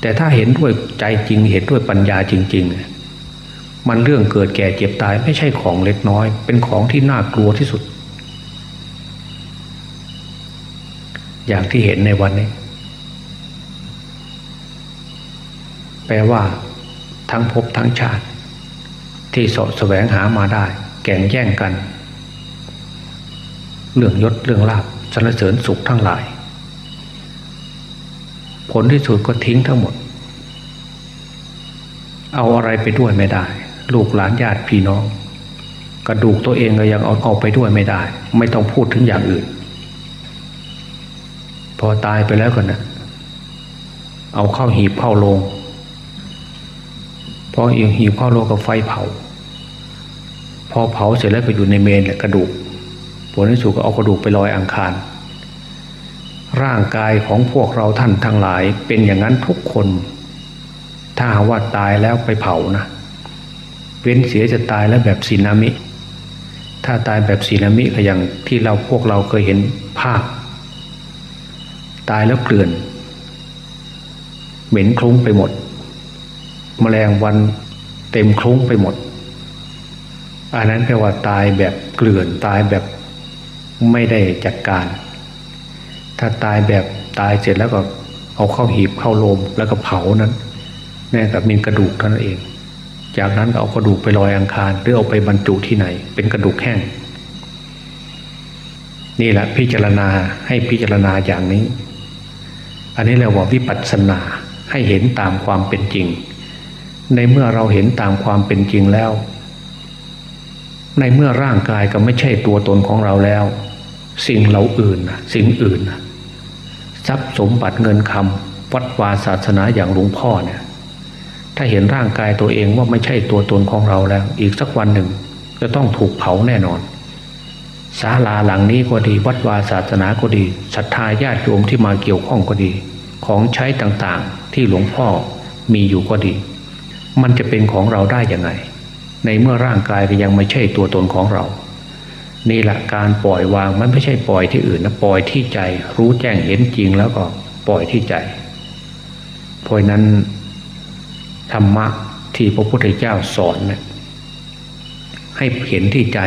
แต่ถ้าเห็นด้วยใจจริง เห็นด้วยปัญญาจริง ๆ มันเรื่องเกิดแก่เจ็บตายไม่ใช่ของเล็กน้อย เป็นของที่น่ากลัวที่สุด อย่างที่เห็นในวันนี้ แปลว่า ทั้งภพทั้งชาติ ที่สะแสวงหามาได้ แก่งแย่งกัน เรื่องยศเรื่องลาบสรรเสริญสุขทั้งหลาย ผลที่สุดก็ทิ้งทั้งหมด เอาอะไรไปด้วยไม่ได้ ลูกหลานญาติพี่น้อง กระดูกตัวเองก็ยังเอาเอาไปด้วยไม่ได้ ไม่ต้องพูดถึงอย่างอื่น พอตายไปแล้วกันนะเอาเข้าหีบเข้าลง พอเอียงหีบเข้าโลกับไฟเผา พอเผาเสร็จแล้วก็อยู่ในเมนแหละกระดูกผลที่สุดก็เอากระดูกไปลอยอังคาร ร่างกายของพวกเราท่านทั้งหลายเป็นอย่างนั้นทุกคน ถ้าหาว่าตายแล้วไปเผานะเว้นเสียจะตายแล้วแบบสีนามิ ถ้าตายแบบสีนามิก็อย่างที่เราพวกเราเคยเห็นภาพ ตายแล้วเกลื่อน เหม็นคลุ้งไปหมด มแมลงวันเต็มคลุ้งไปหมด อันนั้นแปลว่าตายแบบเกลื่อนตายแบบไม่ได้จัดการ ถ้าตายแบบตายเสร็จแล้วก็เอาเข้าหีบเข้าโลมแล้วก็เผานั้นแน่กับมีกระดูกเท่านั้นเอง จากนั้นก็เอากระดูกไปลอยอังคาร หรือเอาไปบรรจุที่ไหน เป็นกระดูกแห้ง นี่แหละพิจารณาให้พิจารณาอย่างนี้ อันนี้เรียกว่าวิปัสสนาให้เห็นตามความเป็นจริง ในเมื่อเราเห็นตามความเป็นจริงแล้ว ในเมื่อร่างกายก็ไม่ใช่ตัวตนของเราแล้ว สิ่งเราอื่นสิ่งอื่นทรัพย์สมบัติเงินคำวัดวาศาสนาอย่างหลวงพ่อเนี่ย ถ้าเห็นร่างกายตัวเองว่าไม่ใช่ตัวตนของเราแล้ว อีกสักวันหนึ่งจะต้องถูกเผาแน่นอนศาลาหลังนี้ก็ดี วัดวาศาสนาก็ดีศรัทธาญาติโยมที่มาเกี่ยวข้องก็ดี ของใช้ต่างๆ ที่หลวงพ่อมีอยู่ก็ดี มันจะเป็นของเราได้ยังไง ในเมื่อร่างกายก็ยังไม่ใช่ตัวตนของเรา นี่แหละการปล่อยวางมันไม่ใช่ปล่อยที่อื่นนะปล่อยที่ใจ รู้แจ้งเห็นจริงแล้วก็ปล่อยที่ใจเพราะนั้นธรรมะที่พระพุทธเจ้าสอนเนี่ยให้เห็นที่ใจ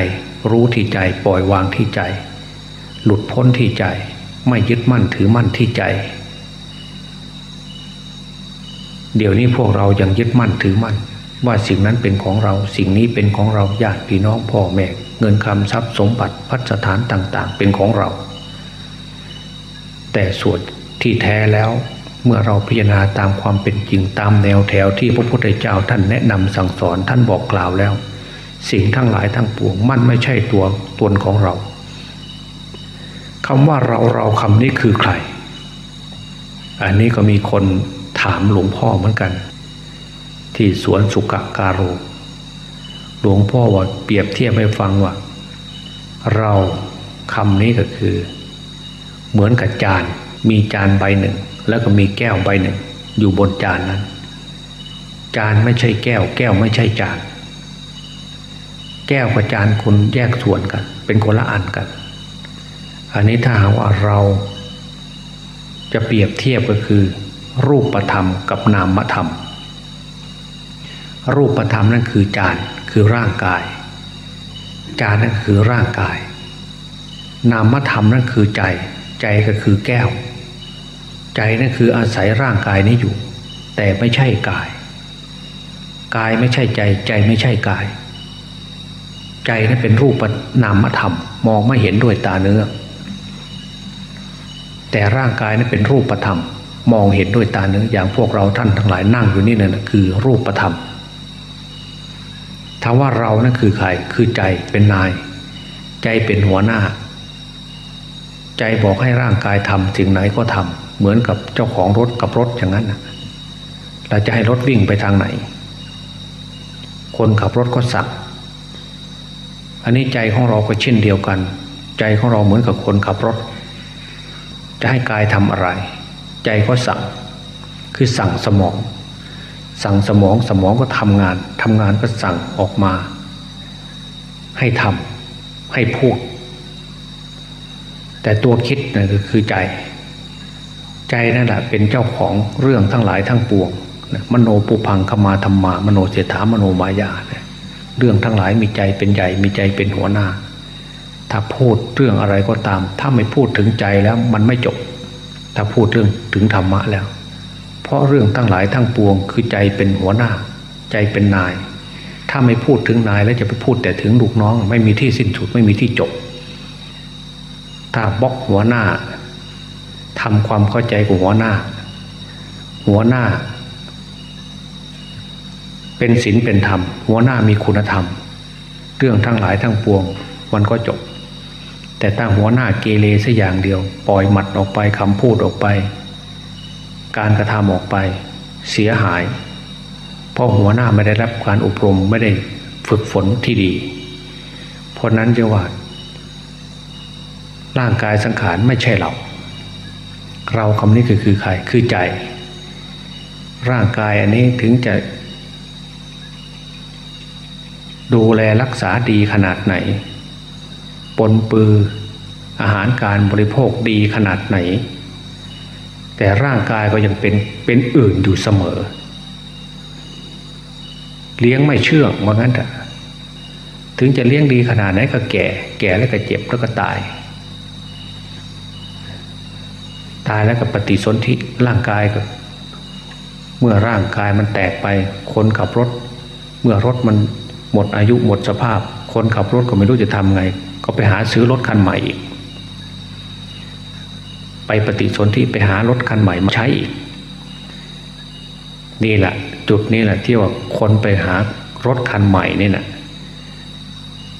รู้ที่ใจ ปล่อยวางที่ใจ หลุดพ้นที่ใจ ไม่ยึดมั่นถือมั่นที่ใจ เดี๋ยวนี้พวกเรายังยึดมั่นถือมั่น ว่าสิ่งนั้นเป็นของเราสิ่งนี้เป็นของเราญาติพี่น้องพ่อแม่เงินคำทรัพย์สมบัติพัฒสถานต่าง ๆ เป็นของเรา แต่ส่วนที่แท้แล้วเมื่อเราพิจารณาตามความเป็นจริงตามแนวแถวที่พระพุทธเจ้าท่านแนะนำสั่งสอนท่านบอกกล่าวแล้ว สิ่งทั้งหลายทั้งปวงมันไม่ใช่ตัวตนของเราคำว่าเราเราคำนี้คือใคร อันนี้ก็มีคน ถามหลวงพ่อเหมือนกัน ที่สวนสุกการโรหลวงพ่อว่าเปรียบเทียบให้ฟังว่า เราคำนี้ก็คือ เหมือนกับจาน มีจานใบหนึ่ง แล้วก็มีแก้วใบหนึ่ง อยู่บนจานนั้น จานไม่ใช่แก้ว แก้วไม่ใช่จาน แก้วกับจานคุณแยกส่วนกัน เป็นคนละอันกัน อันนี้ถ้าหากว่าเราจะเปรียบเทียบก็คือ รูปธรรมกับนามธรรม รูปธรรมนั่นคือจานคือร่างกาย จานนั่นคือร่างกาย นามธรรมนั่นคือใจ ใจก็คือแก้ว ใจนั่นคืออาศัยร่างกายนี้อยู่ แต่ไม่ใช่กาย กายไม่ใช่ใจ ใจไม่ใช่กาย ใจนั้นเป็นรูปนามธรรม มองไม่เห็นด้วยตาเนื้อ แต่ร่างกายนั้นเป็นรูปธรรม มองเห็นด้วยตาเนื้ออย่างพวกเราท่านทั้งหลายนั่งอยู่นี่นะคือรูปธรรมถาว่าเรานั่นคือใครคือใจเป็นนาย ใจเป็นหัวหน้า ใจบอกให้ร่างกายทำสิ่งไหนก็ทำเหมือนกับเจ้าของรถกับรถอย่างนั้นนะเราจะให้รถวิ่งไปทางไหน คนขับรถก็สั่งอันนี้ใจของเราก็เช่นเดียวกัน ใจของเราเหมือนกับคนขับรถ จะให้กายทำอะไร ใจก็สั่ง คือสั่งสมอง สั่งสมองสมองก็ทำงานทำงานก็สั่งออกมา ให้ทำให้พูด แต่ตัวคิดนะ่ะคือใจ ใจนั่นแหละเป็นเจ้าของเรื่องทั้งหลายทั้งปวงมโนปุพังขมาธรรมามโนเสถามโนมายาเรื่องทั้งหลายมีใจเป็นใหญ่มีใจเป็นหัวหน้า ถ้าพูดเรื่องอะไรก็ตาม ถ้าไม่พูดถึงใจแล้วมันไม่จบ ถ้าพูดเรื่องถึงธรรมะแล้ว เพราะเรื่องทั้งหลายทั้งปวง คือใจเป็นหัวหน้า ใจเป็นนาย ถ้าไม่พูดถึงนายแล้วจะไปพูดแต่ถึงลูกน้อง ไม่มีที่สิ้นสุดไม่มีที่จบ ถ้าบล็อกหัวหน้าทำความเข้าใจกับหัวหน้า หัวหน้า เป็นศีลเป็นธรรม หัวหน้ามีคุณธรรม เรื่องทั้งหลายทั้งปวง มันก็จบ แต่ถ้าหัวหน้าเกเรสัอย่างเดียว ปล่อยหมัดออกไปคำพูดออกไป การกระทำออกไป เสียหาย เพราะหัวหน้าไม่ได้รับการอบรมไม่ได้ฝึกฝนที่ดี เพราะนั้นจึงว่าร่างกายสังขารไม่ใช่เรา เราคำนี้คือคือใครคือใจ ร่างกายอันนี้ถึงจะ ดูแลรักษาดีขนาดไหน ปนปือ อาหารการบริโภคดีขนาดไหน แต่ร่างกายก็ยังเป็นเป็นอื่นอยู่เสมอ เลี้ยงไม่เชื่องว่างั้นเถอะถึงจะเลี้ยงดีขนาดไหนก็แก่ แก่แล้วก็เจ็บแล้วก็ตาย ตายแล้วก็ปฏิสนธิร่างกายก็ เมื่อร่างกายมันแตกไป คนขับรถ เมื่อรถมันหมดอายุหมดสภาพ คนขับรถก็ไม่รู้จะทำไง ก็ไปหาซื้อรถคันใหม่อีก ไปปฏิสนธิไปหารถคันใหม่มาใช้อีก นี่แหละจุดนี้แหละที่ว่าคนไปหารถคันใหม่นี่นะ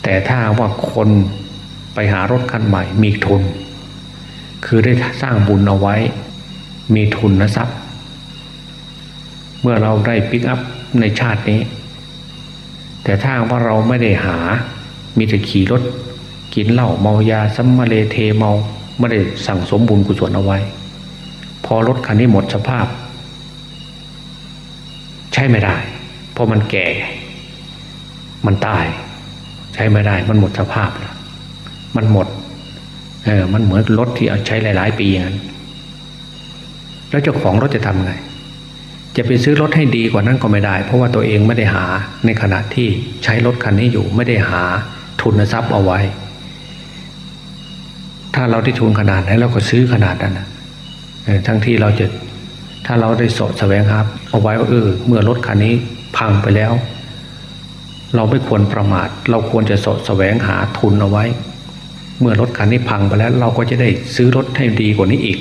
แต่ถ้าว่าคนไปหารถคันใหม่มีทุน คือได้สร้างบุญเอาไว้ มีทุนนะทรัพย์ เมื่อเราได้ปิกอัพในชาตินี้ แต่ถ้าว่าเราไม่ได้หา มีแต่ขี่รถ กินเหล้าเมายาสำมะเลเทเมาไม่ได้สั่งสมบุญกุศลเอาไว้ พอรถคันนี้หมดสภาพ ใช้ไม่ได้ เพราะมันแก่ มันตาย ใช้ไม่ได้ มันหมดสภาพแล้วมันหมดเออมันเหมือนรถที่เอาใช้หลาย ๆ ปีอย่างนั้นแล้วเจ้าของรถจะทำไง จะไปซื้อรถให้ดีกว่านั้นก็ไม่ได้ เพราะว่าตัวเองไม่ได้หาในขณะที่ใช้รถคันนี้อยู่ไม่ได้หาทุนทรัพย์เอาไว้ ถ้าเราได้ทุนขนาดไหนเราก็ซื้อขนาดนั้นนะทั้งที่เราจะถ้าเราได้สดแสวงครับ เอาไว้ว่าเออเมื่อรถคันนี้พังไปแล้ว เราไม่ควรประมาท เราควรจะสดแสวงหาทุนเอาไว้ เมื่อรถคันนี้พังไปแล้ว เราก็จะได้ซื้อรถให้ดีกว่านี้อีก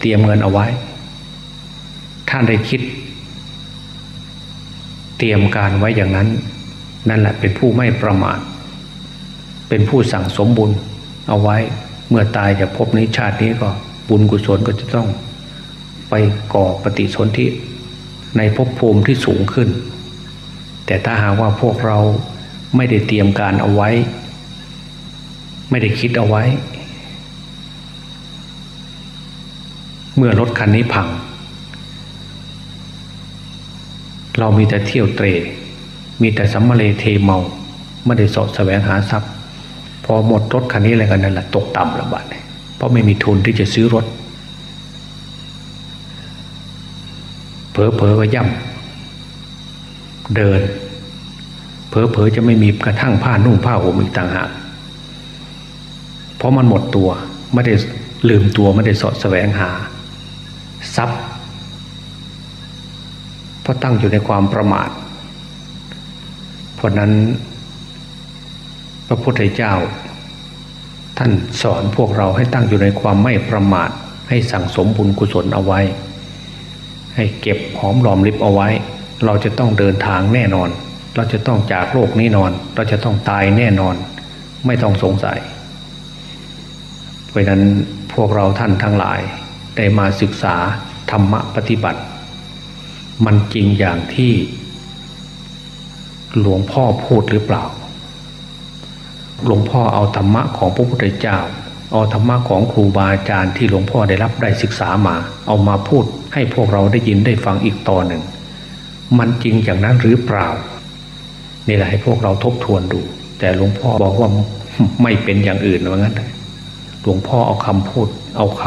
เตรียมเงินเอาไว้ ท่านได้คิด เตรียมการไว้อย่างนั้น นั่นแหละเป็นผู้ไม่ประมาท เป็นผู้สั่งสมบุญ เอาไว้เมื่อตายจากภพนี้ชาตินี้ก็บุญกุศลก็จะต้องไปก่อปฏิสนธิในภพภูมิที่สูงขึ้น แต่ถ้าหากว่าพวกเราไม่ได้เตรียมการเอาไว้ ไม่ได้คิดเอาไว้ เมื่อรถคันนี้พัง เรามีแต่เที่ยวเตร มีแต่สัมมาเลเทเมา ไม่ได้สอบแสวงหาทรัพย์ พอหมดรถคันนี้อะไรกันนั่นแหละตกต่ำละบาดเพราะไม่มีทุนที่จะซื้อรถเผลอๆก็ย่ำเดินเผลอๆจะไม่มีกระทั่งผ้านุ่งผ้าห่มอีกต่างหากเพราะมันหมดตัวไม่ได้ลืมตัวไม่ได้สอดแสวงหา ทรัพย์เพราะตั้งอยู่ในความประมาท เพราะนั้น พระพุทธเจ้า ท่านสอนพวกเราให้ตั้งอยู่ในความไม่ประมาท ให้สั่งสมบุญกุศลเอาไว้ ให้เก็บหอมรอมริบเอาไว้ เราจะต้องเดินทางแน่นอน เราจะต้องจากโลกนี้นอน เราจะต้องตายแน่นอน ไม่ต้องสงสัย เพราะนั้นพวกเราท่านทั้งหลายได้มาศึกษาธรรมะปฏิบัติ มันจริงอย่างที่ หลวงพ่อพูดหรือเปล่า หลวงพ่อเอาธรรมะของพระพุทธเจ้า เอาธรรมะของครูบาอาจารย์ที่หลวงพ่อได้รับได้ศึกษามา เอามาพูดให้พวกเราได้ยินได้ฟังอีกตอนหนึ่ง มันจริงอย่างนั้นหรือเปล่า นี่แหละให้พวกเราทบทวนดู แต่หลวงพ่อบอกว่าไม่เป็นอย่างอื่นว่างั้นหลวงพ่อเอาคำพูด เอาค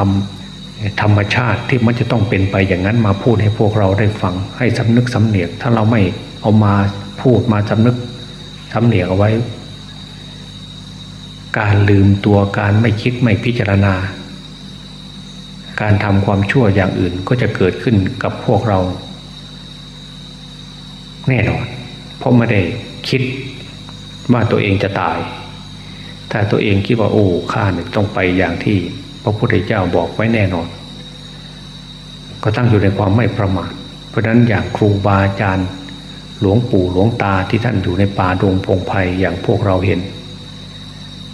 ำธรรมชาติที่มันจะต้องเป็นไปอย่างนั้นมาพูดให้พวกเราได้ฟัง ให้สำนึกสำเนียก ถ้าเราไม่เอามาพูดมาสำนึกสำเนียกเอาไว้ การลืมตัวการไม่คิดไม่พิจารณา การทำความชั่วอย่างอื่นก็จะเกิดขึ้นกับพวกเรา แน่นอน เพราะไม่ได้คิดว่าตัวเองจะตาย ถ้าตัวเองคิดว่าโอ้ข้าเนี่ยต้องไปอย่างที่ พระพุทธเจ้าบอกไว้แน่นอน ก็ตั้งอยู่ในความไม่ประมาท เพราะนั้นอย่างครูบาอาจารย์หลวงปู่หลวงตาที่ท่านอยู่ในป่าดงพงไพ่อย่างพวกเราเห็น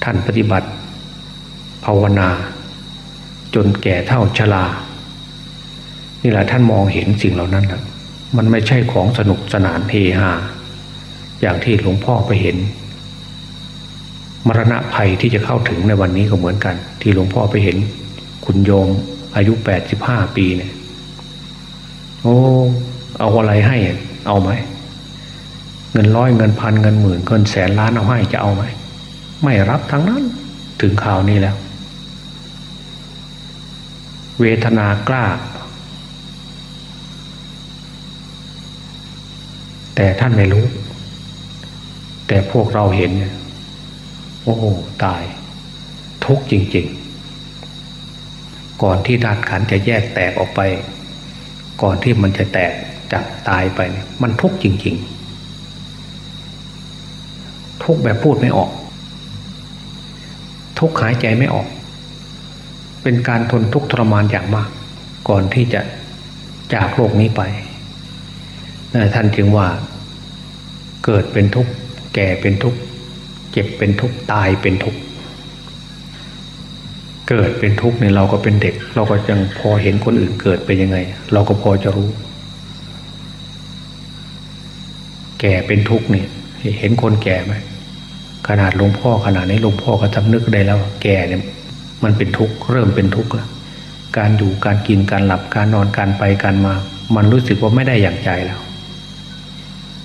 ท่านปฏิบัติ ภาวนา จนแก่เท่าชรา นี่แหละท่านมองเห็นสิ่งเหล่านั้นนะมันไม่ใช่ของสนุกสนานเฮฮาอย่างที่หลวงพ่อไปเห็น มรณะภัยที่จะเข้าถึงในวันนี้ก็เหมือนกัน ที่หลวงพ่อไปเห็น คุณโยมอายุแปดสิบห้าปีเนี่ยโอ้เอาอะไรให้เอาไหมเงินร้อยเงินพันเงินหมื่นเงินแสนล้านเอาให้จะเอาไหม ไม่รับทั้งนั้นถึงข่าวนี้แล้ว เวทนากล้า แต่ท่านไม่รู้ แต่พวกเราเห็น โอ้ตาย ทุกจริง ๆ ก่อนที่ธาตุขันจะแยกแตกออกไป ก่อนที่มันจะแตกจากตายไป มันทุกจริง ๆ ทุกแบบพูดไม่ออก ทุกหายใจไม่ออก เป็นการทนทุกข์ทรมานอย่างมาก ก่อนที่จะจากโลกนี้ไปท่านจึงว่าเกิดเป็นทุกข์แก่เป็นทุกข์เจ็บเป็นทุกข์ตายเป็นทุกข์เกิดเป็นทุกข์เนี่ยเราก็เป็นเด็ก เราก็ยังพอเห็นคนอื่นเกิดเป็นยังไง เราก็พอจะรู้ แก่เป็นทุกข์เนี่ย เห็นคนแก่ไหม ขนาดหลวงพ่อขนาดนี้หลวงพ่อก็ทำนึกได้แล้วแก่เนี่ยมันเป็นทุกข์เริ่มเป็นทุกข์แล้วการอยู่การกินการหลับการนอนการไปการมา มันรู้สึกว่าไม่ได้อย่างใจแล้ว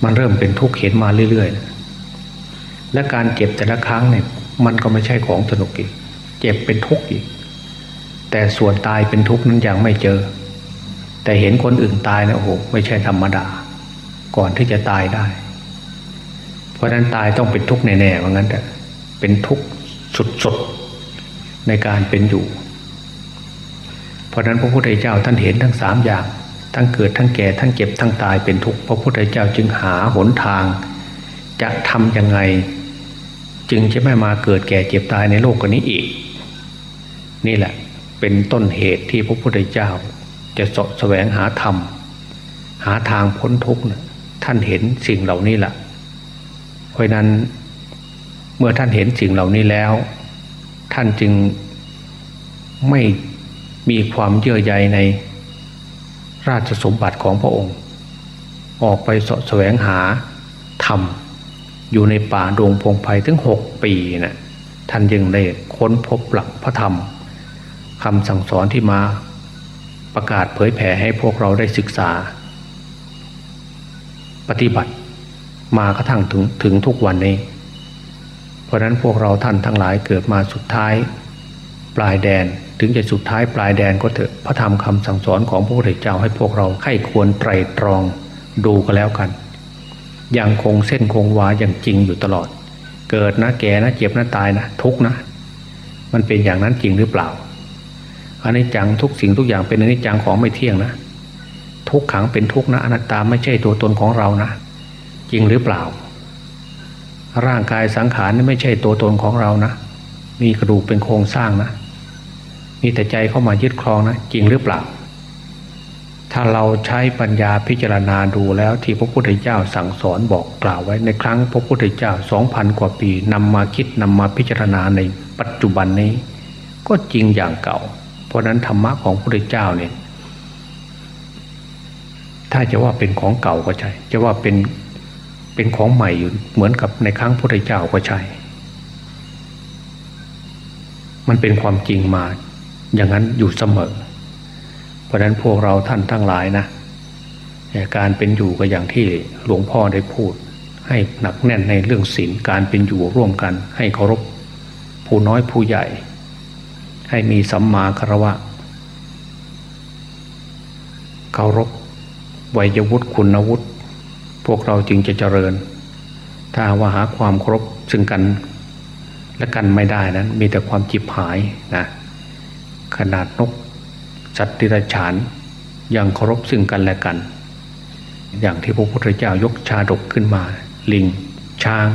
มันเริ่มเป็นทุกข์เห็นมาเรื่อยๆ และการเจ็บแต่ละครั้งเนี่ย มันก็ไม่ใช่ของสนุกอีกเจ็บเป็นทุกข์อีก แต่ส่วนตายเป็นทุกข์นั้นยังไม่เจอ แต่เห็นคนอื่นตายนะโอ้โหไม่ใช่ธรรมดา ก่อนที่จะตายได้ เพราะนั้นตายต้องเป็นทุกข์แน่ๆว่างั้นแต่เป็นทุกข์สุดๆในการเป็นอยู่ เพราะนั้นพระพุทธเจ้าท่านเห็นทั้งสามอย่าง ทั้งเกิดทั้งแก่ทั้งเจ็บทั้งตายเป็นทุกข์พระพุทธเจ้าจึงหาหนทาง จะทำยังไง จึงจะไม่มาเกิดแก่เจ็บตายในโลกกันนี้อีก นี่แหละเป็นต้นเหตุที่พระพุทธเจ้า จะสะแสวงหาธรรม หาทางพ้นทุกข์ท่านเห็นสิ่งเหล่านี้แหละ เพราะนั้นเมื่อท่านเห็นสิ่งเหล่านี้แล้ว ท่านจึงไม่มีความเยื่อใยในราชสมบัติของพระองค์ ออกไปสะแสวงหาธรรม อยู่ในป่าดงพงไพ่ถึงหกปีนะ่ะท่านยังได้ค้นพบหลักพระธรรมคำสั่งสอนที่มาประกาศเผยแผ่ให้พวกเราได้ศึกษา ปฏิบัติ มากระทั่งถึงถึงทุกวันนี้ เพราะนั้นพวกเราท่านทั้งหลายเกิดมาสุดท้าย ปลายแดนถึงจะสุดท้ายปลายแดนก็เถอะพระธรรมคำสั่งสอนของพระพุทธเจ้าให้พวกเราไข้ควรไตรตรองดูก็แล้วกัน ยังคงเส้นคงวาอย่างจริงอยู่ตลอด เกิดนะแก่นะเจ็บนะตายนะทุกนะ มันเป็นอย่างนั้นจริงหรือเปล่าอันนี้จังทุกสิ่งทุกอย่างเป็นอนิจจังของไม่เที่ยงนะ ทุกขังเป็นทุกนะอนัตตาไม่ใช่ตัวตนของเรานะ จริงหรือเปล่า ร่างกายสังขารนี่ไม่ใช่ตัวตนของเรานะ มีกระดูกเป็นโครงสร้างนะ มีแต่ใจเข้ามายึดครองนะ จริงหรือเปล่า ถ้าเราใช้ปัญญาพิจารณาดูแล้วที่พระพุทธเจ้าสั่งสอนบอกกล่าวไว้ในครั้งพระพุทธเจ้าสองพันกว่าปีนำมาคิดนำมาพิจารณาในปัจจุบันนี้ ก็จริงอย่างเก่า เพราะนั้นธรรมะของพระพุทธเจ้าเนี่ยถ้าจะว่าเป็นของเก่าก็ใช่ จะว่าเป็น เป็นของใหม่อยู่เหมือนกับในครั้งพระเจ้าก็ใช่ มันเป็นความจริงมาอย่างนั้นอยู่เสมอ เพราะนั้นพวกเราท่านทั้งหลายนะการเป็นอยู่ก็อย่างที่หลวงพ่อได้พูด ให้หนักแน่นในเรื่องศีลการเป็นอยู่ร่วมกัน ให้เคารพผู้น้อยผู้ใหญ่ ให้มีสัมมาคารวะเคารพวัยวุฒิคุณวุฒิ วกเราจึงจะเจริญ ถ้าว่าหาความเคารพซึ่งกันและกันไม่ได้นั้น มีแต่ความจิบหายนะขนาดนกสัตว์ติรฉานยังเคารพซึ่งกันและกัน อย่างที่พระพุทธเจ้ายกชาดกขึ้นมา ลิง ช้าง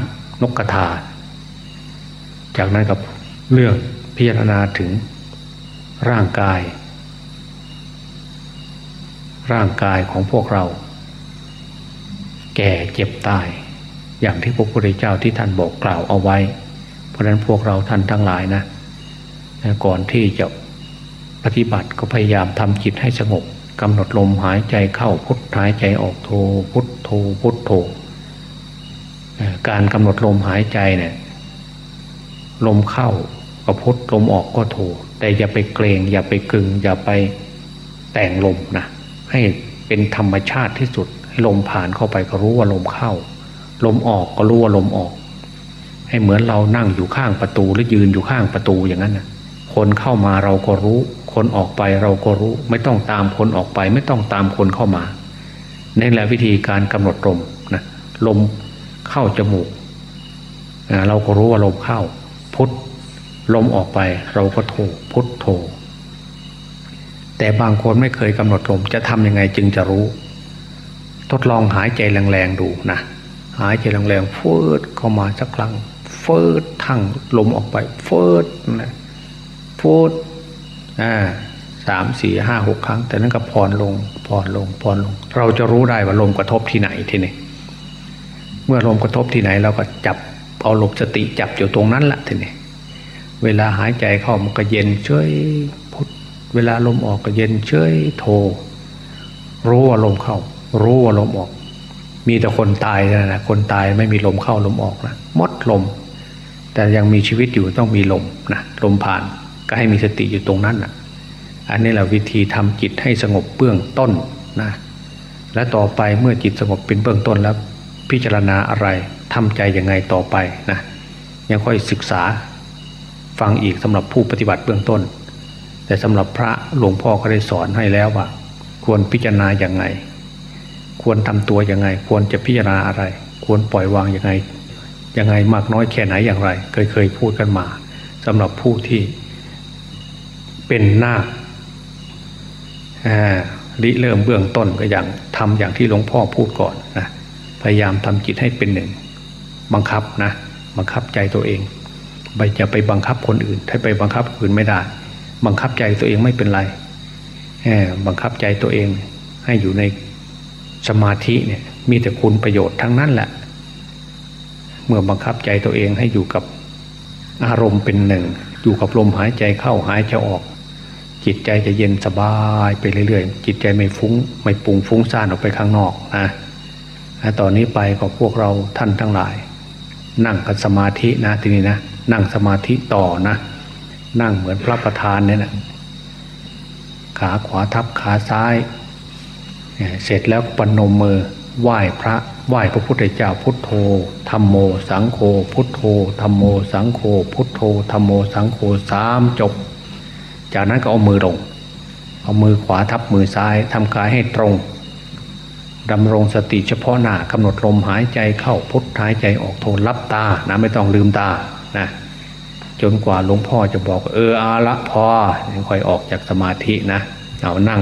นกกระทา จากนั้นกับเรื่องพิจารณาถึงร่างกาย ร่างกายของพวกเรา แก่เจ็บตาย อย่างที่พระพุทธเจ้าที่ท่านบอกกล่าวเอาไว้ เพราะนั้นพวกเราท่านทั้งหลายนะ ก่อนที่จะปฏิบัติก็พยายามทำจิตให้สงบกำหนดลมหายใจเข้าพุทหายใจออกโทพุทโทพุทโทการกำหนดลมหายใจเนี่ยลมเข้าก็พุทลมออกก็โทแต่อย่าไปเกรงอย่าไปกึงอย่าไปแต่งลมนะให้เป็นธรรมชาติที่สุด ลมผ่านเข้าไปก็รู้ว่าลมเข้า ลมออกก็รู้ว่าลมออก ให้เหมือนเรานั่งอยู่ข้างประตูหรือยืนอยู่ข้างประตูอย่างนั้นนะคนเข้ามาเราก็รู้ คนออกไปเราก็รู้ ไม่ต้องตามคนออกไป ไม่ต้องตามคนเข้ามานี่แหละวิธีการกำหนดลมนะลมเข้าจมูกเราก็รู้ว่าลมเข้า พุทลมออกไปเราก็โทพุทโทแต่บางคนไม่เคยกำหนดลมจะทำยังไงจึงจะรู้ ทดลองหายใจแรงๆดูนะหายใจแรงๆเฟืดเข้ามาสักครั้งเฟืดทั้งลมออกไปเฟืดนะฟูดอ่าสามสี่ห้าหกครั้ง แต่นั้นก็ผ่อนลงผ่อนลงผ่อนลง เราจะรู้ได้ว่าลมกระทบที่ไหนทีนี้เมื่อลมกระทบที่ไหนเราก็จับเอาลมสติจับอยู่ตรงนั้นแหละทีนี้เวลาหายใจเข้ามันก็เย็นเฉยพุทเวลาลมออกก็เย็นเฉยโทรู้ว่าลมเข้า รู้ว่าลมออก มีแต่คนตายนะนะคนตายไม่มีลมเข้าลมออกนะมดลม แต่ยังมีชีวิตอยู่ต้องมีลมนะลมผ่านก็ให้มีสติอยู่ตรงนั้นอะอันนี้แหละวิธีทำจิตให้สงบเบื้องต้นนะและต่อไปเมื่อจิตสงบเป็นเบื้องต้นแล้ว พิจารณาอะไรทำใจยังไงต่อไปนะยังค่อยศึกษาฟังอีกสำหรับผู้ปฏิบัติเบื้องต้น แต่สำหรับพระหลวงพ่อก็ได้สอนให้แล้วว่า ควรพิจารณาอย่างไง ควรทำตัวยังไง ควรจะพิจารณาอะไร ควรปล่อยวางยังไงยังไงมากน้อยแค่ไหนอย่างไร เคยเคยพูดกันมาสำหรับผู้ที่เป็นนาคริเริ่มเบื้องต้นก็อย่างทำอย่างที่หลวงพ่อพูดก่อนนะพยายามทำจิตให้เป็นหนึ่ง บังคับนะบังคับใจตัวเองไปจะไปบังคับคนอื่น ถ้าไปบังคับคนอื่นไม่ได้ บังคับใจตัวเองไม่เป็นไรบังคับใจตัวเองให้อยู่ใน สมาธิเนี่ยมีแต่คุณประโยชน์ทั้งนั้นแหละ เมื่อบังคับใจตัวเองให้อยู่กับอารมณ์เป็นหนึ่ง อยู่กับลมหายใจเข้าหายใจออก จิตใจจะเย็นสบายไปเรื่อยๆ จิตใจไม่ฟุง้ง ไม่ปุงฟุ้งซ่านออกไปข้างนอกนะตอนนี้ไปก็พวกเราท่านทั้งหลาย นั่งกับสมาธินะทีนี้นะนั่งสมาธิต่อนะ นั่งเหมือนพระประธานเนี่ยนะขาขวาทับขาซ้าย เสร็จแล้วปนมมือไหว้พระไหว้พระพุทธเจ้าพุทโธธรรมโม สังโฆพุทโธธรรมโม สังโฆพุทโธธรรมโม สังโฆสามจบ จากนั้นก็เอามือลง เอามือขวาทับมือซ้ายทำกายให้ตรงดำรงสติเฉพาะหน้ากำหนดลมหายใจเข้าพุทหายใจออกโทรับตานะไม่ต้องลืมตานะจนกว่าหลวงพ่อจะบอกเอออาละพอค่อยออกจากสมาธินะเอานั่ง